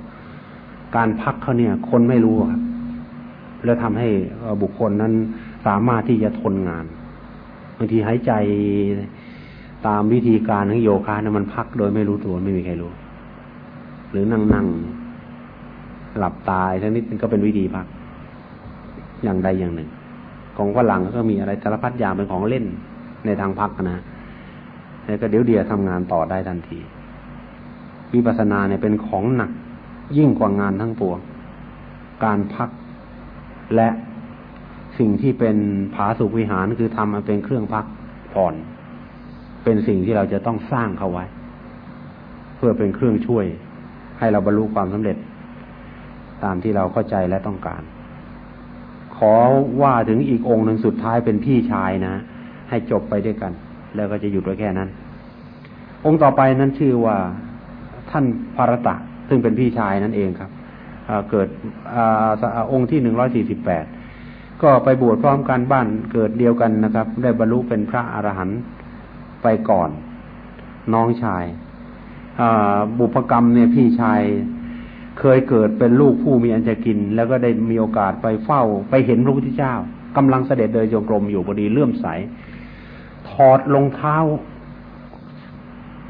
การพักเขาเนี่ย คนไม่รู้ครับ แล้วทำให้บุคคลนั้นสามารถที่จะทนงานบางทีหายใจตามวิธีการของโยคะนะมันพักโดยไม่รู้ตัวไม่มีใครรู้ หรือนั่งนั่ง หลับตายทั้งนิดก็เป็นวิธีพัก อย่างใดอย่างหนึ่ง ของฝรั่งก็มีอะไรสารพัดอย่างเป็นของเล่นในทางพักนะแล้วก็เดี๋ยวเดียวทำงานต่อได้ทันที วิปัสสนาเนี่ยเป็นของหนัก ยิ่งกว่างานทั้งปวงการพักและสิ่งที่เป็นผาสุขวิหารคือทำมาเป็นเครื่องพักผ่อน เป็นสิ่งที่เราจะต้องสร้างเขาไว้ เพื่อเป็นเครื่องช่วยให้เราบรรลุความสำเร็จ ตามที่เราเข้าใจและต้องการ ขอว่าถึงอีกองค์หนึ่งสุดท้ายเป็นพี่ชายนะ ให้จบไปด้วยกัน แล้วก็จะหยุดไว้แค่นั้น องค์ต่อไปนั้นชื่อว่าท่านภารตะ ซึ่งเป็นพี่ชายนั่นเองครับเกิดอองค์ที่หนึ่งร้อยสี่สิบแปดก็ไปบวชพร้อมกันบ้านเกิดเดียวกันนะครับ ได้บรรลุเป็นพระอรหันต์ไปก่อน น้องชายบุพกรรมเนี่ยพี่ชาย เคยเกิดเป็นลูกผู้มีอันจะกิน แล้วก็ได้มีโอกาสไปเฝ้า ไปเห็นพระพุทธเจ้ากำลังเสด็จเดินโยกรมอยู่พอดีเลื่อมใส ถอดรองเท้า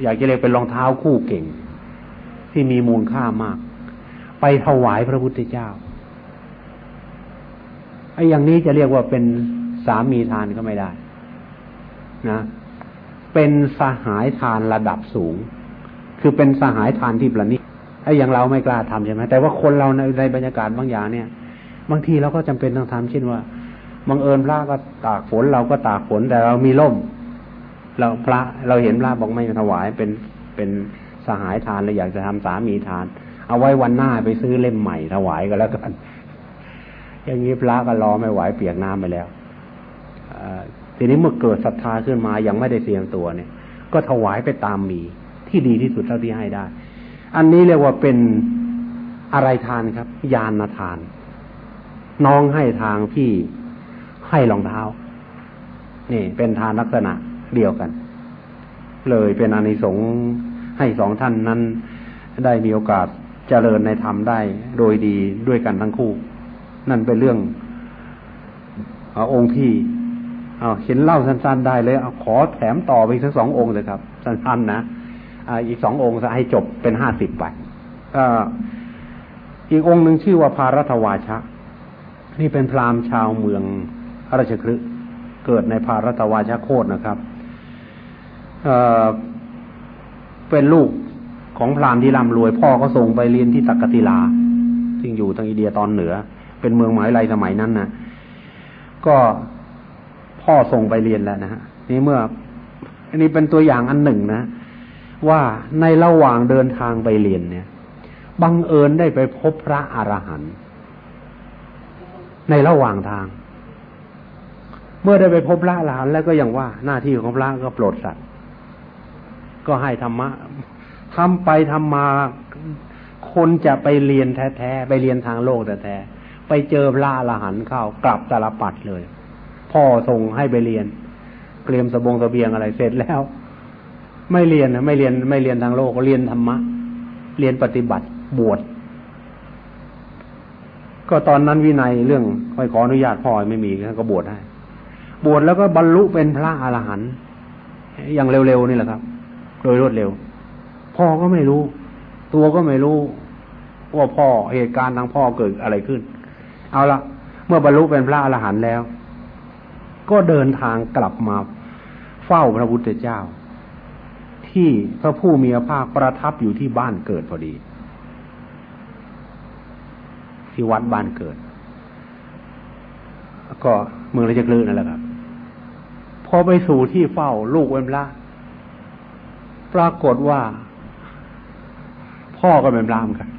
อยากจะเรียกเป็นรองเท้าคู่เก่ง ที่มีมูลค่ามาก ไปถวายพระพุทธเจ้าไอ้อย่างนี้จะเรียกว่าเป็นสามีทานก็ไม่ได้ นะ เป็นสหายทานระดับสูง คือเป็นสหายทานที่ประณีต ไอ้อย่างเราไม่กล้าทำใช่ไหมแต่ว่าคนเราในในบรรยากาศบางอย่างเนี่ย บางทีเราก็จำเป็นต้องทำเช่นว่าบังเอิญพระก็ตากฝนเราก็ตากฝนแต่เรามีร่ม เราพระเราเห็นพระบอกไม่ถวายเป็นเป็นสหายทานเราอยากจะทำสามีทาน เอาไว้วันหน้าไปซื้อเล่มใหม่ถวายก็แล้วกัน อย่างนี้พระก็รอไม่ไหวเปียกน้ำไปแล้วทีนี้เมื่อเกิดศรัทธาขึ้นมายังไม่ได้เสียงตัวเนี่ย ก็ถวายไปตามมีที่ดีที่สุดเท่าที่ให้ได้ อันนี้เรียกว่าเป็นอะไรทานครับ ยานทาน น้องให้ทางพี่ให้รองเท้า นี่ เป็นทานลักษณะเดียวกัน เลยเป็นอานิสงส์ให้สองท่านนั้น ได้มีโอกาสเจริญในธรรมได้โดยดีด้วยกันทั้งคู่ นั่นเป็นเรื่องเอาองค์พี่เอาเห็นเล่าสั้นๆได้เลยเอาขอแถมต่อไปสักสององค์เลยครับ สั้นๆนะ อีกสององค์จะให้จบเป็นห้าสิบไปอีกองค์หนึ่งชื่อว่าพารัตวาชะ นี่เป็นพราหมณ์ชาวเมืองราชคฤห์เกิดในพารัตวาชะโคตนะครับเเป็นลูกของพราหมณ์ที่ร่ำรวย พ่อก็ส่งไปเรียนที่ตักกศิลา ซึ่งอยู่ทางอินเดียตอนเหนือ เป็นเมืองหมายไรสมัยนั้นนะก็พ่อส่งไปเรียนแล้วนะฮะนี่เมื่อ อันนี้เป็นตัวอย่างอันหนึ่งนะ ว่าในระหว่างเดินทางไปเรียนเนี่ย บังเอิญได้ไปพบพระอรหันต์ในระหว่างทาง เมื่อได้ไปพบพระอรหันต์แล้วก็อย่างว่า หน้าที่ของพระก็โปรดสัตว์ ก็ให้ธรรมะทำไปทำมาคนจะไปเรียนแท้ๆไปเรียนทางโลกแท้ๆไปเจอพระอรหันต์เข้ากลับตาลปัดเลย พ่อส่งให้ไปเรียนเตรียมสบงสเบียงอะไรเสร็จแล้ว ไม่เรียนนะไม่เรียนไม่เรียนทางโลกเรียนธรรมะ เรียนปฏิบัติบวชก็ตอนนั้นวินัยเรื่องไม่ขออนุญาตพ่อไม่มีก็บวชได้ บวชแล้วก็บรรลุเป็นพระอรหันต์อย่างเร็วๆนี่แหละครับ โดยรวดเร็ว พ่อก็ไม่รู้ ตัวก็ไม่รู้ว่าพ่อเหตุการณ์ทางพ่อเกิดอะไรขึ้น เอาละเมื่อบรรลุเป็นพระอรหันต์แล้ว ก็เดินทางกลับมาเฝ้าพระพุทธเจ้า ที่พระผู้มีพระภาคประทับอยู่ที่บ้านเกิดพอดี ที่วัดบ้านเกิด ก็เมืองราชกฤห์นั่นแหละครับ พอไปสู่ที่เฝ้าลูกเวนพระปรากฏว่า พ่อก็เป็นพระเหมือนกัน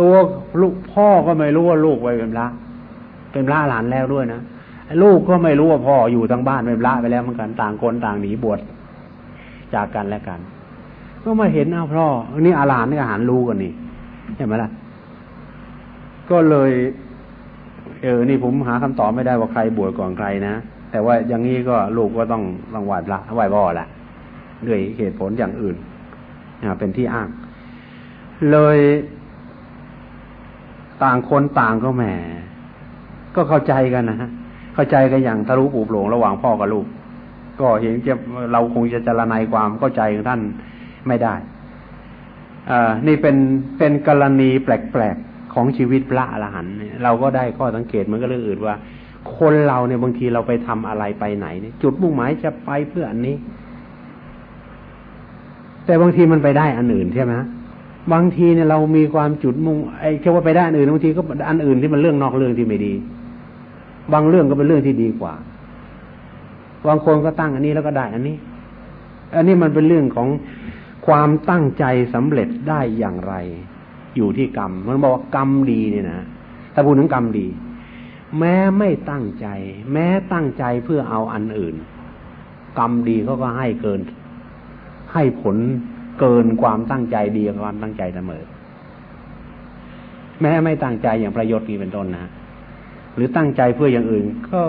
ตัวลูกพ่อก็ไม่รู้ว่าลูกไปเป็นพระเป็นพระหลานแล้วด้วยนะลูกก็ไม่รู้ว่าพ่ออยู่ทั้งบ้านเป็นพระไปแล้วเหมือนกันต่างคนต่างหนีบวช จากกันและกันก็มาเห็นอ้าวพ่อนี่อาหลานนี่อาหารรู้กันนี่เห็นไหมล่ะ ก็เลย เออ นี่ผมหาคำตอบไม่ได้ว่าใครบวชก่อนใครนะแต่ว่าอย่างนี้ก็ลูกก็ต้องต้องไหว้พระไหว้พ่อแหละด้วยเหตุผลอย่างอื่นเป็นที่อ้าง เลยต่างคนต่างก็แหม ก็เข้าใจกันนะฮะเข้าใจกันอย่างทะลุปูโปร่งระหว่างพ่อกับลูก ก็เห็นจะเราคงจะจรนายความเข้าใจของท่านไม่ได้อ่านี่เป็นเป็นกรณีแปลกๆของชีวิตพระอรหันต์เราก็ได้ข้อสังเกตเหมือนกับเรื่องอื่นว่า คนเราเนี่ยบางทีเราไปทำอะไรไปไหนเนี่ยจุดมุ่งหมายจะไปเพื่ออันนี้ แต่บางทีมันไปได้อันอื่นใช่ไหมบางทีเนี่ยเรามีความจุดมุ่งไอ้แค่ว่าไปได้อันอื่นบางทีก็อันอื่นที่มันเรื่องนอกเรื่องที่ไม่ดี บางเรื่องก็เป็นเรื่องที่ดีกว่า บางคนก็ตั้งอันนี้แล้วก็ได้อันนี้ อันนี้มันเป็นเรื่องของความตั้งใจสำเร็จได้อย่างไร อยู่ที่กรรม มันบอกว่ากรรมดีเนี่ยนะถ้าพูดถึงกรรมดี แม้ไม่ตั้งใจ แม้ตั้งใจเพื่อเอาอันอื่น กรรมดีเขาก็ให้เกิน ให้ผลเกินความตั้งใจดีกับความตั้งใจเสมอ แม้ไม่ตั้งใจอย่างประโยชน์นี้เป็นต้นนะ หรือตั้งใจเพื่ออย่างอื่น ก็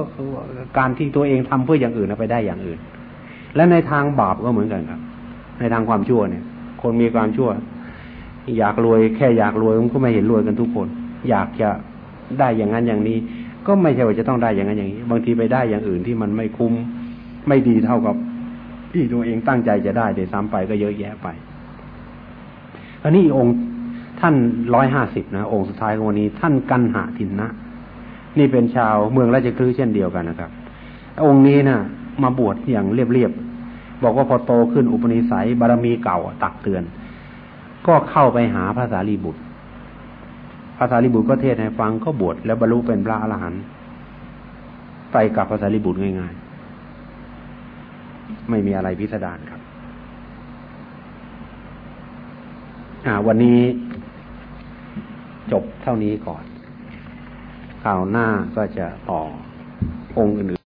การที่ตัวเองทำเพื่ออย่างอื่นไปได้อย่างอื่น และในทางบาปก็เหมือนกันครับ ในทางความชั่วเนี่ย คนมีความชั่ว อยากรวยแค่อยากรวยมันก็ไม่เห็นรวยกันทุกคน อยากจะได้อย่างนั้นอย่างนี้ ก็ไม่ใช่ว่าจะต้องได้อย่างนั้นอย่างนี้ บางทีไปได้อย่างอื่นที่มันไม่คุ้มไม่ดีเท่ากับที่ตัวเองตั้งใจจะได้เดี๋ยวซ้ำไปก็เยอะแยะไปอันนี้องค์ท่านร้อยห้าสิบนะ องค์สุดท้ายของวันนี้ ท่านกันหาทินนะ นี่เป็นชาวเมืองราชคฤห์เช่นเดียวกันนะครับ องค์นี้นะมาบวชอย่างเรียบๆบอกว่าพอโตขึ้นอุปนิสัยบารมีเก่าตักเตือน ก็เข้าไปหาพระสารีบุตรพระสารีบุตรก็เทศให้ฟังก็บวชแล้วบรรลุเป็นพระอรหันต์ไปกับพระสารีบุตรง่ายๆ ไม่มีอะไรพิสดารครับ อ่า วันนี้จบเท่านี้ก่อน ข่าวหน้าก็จะต่อองค์อื่น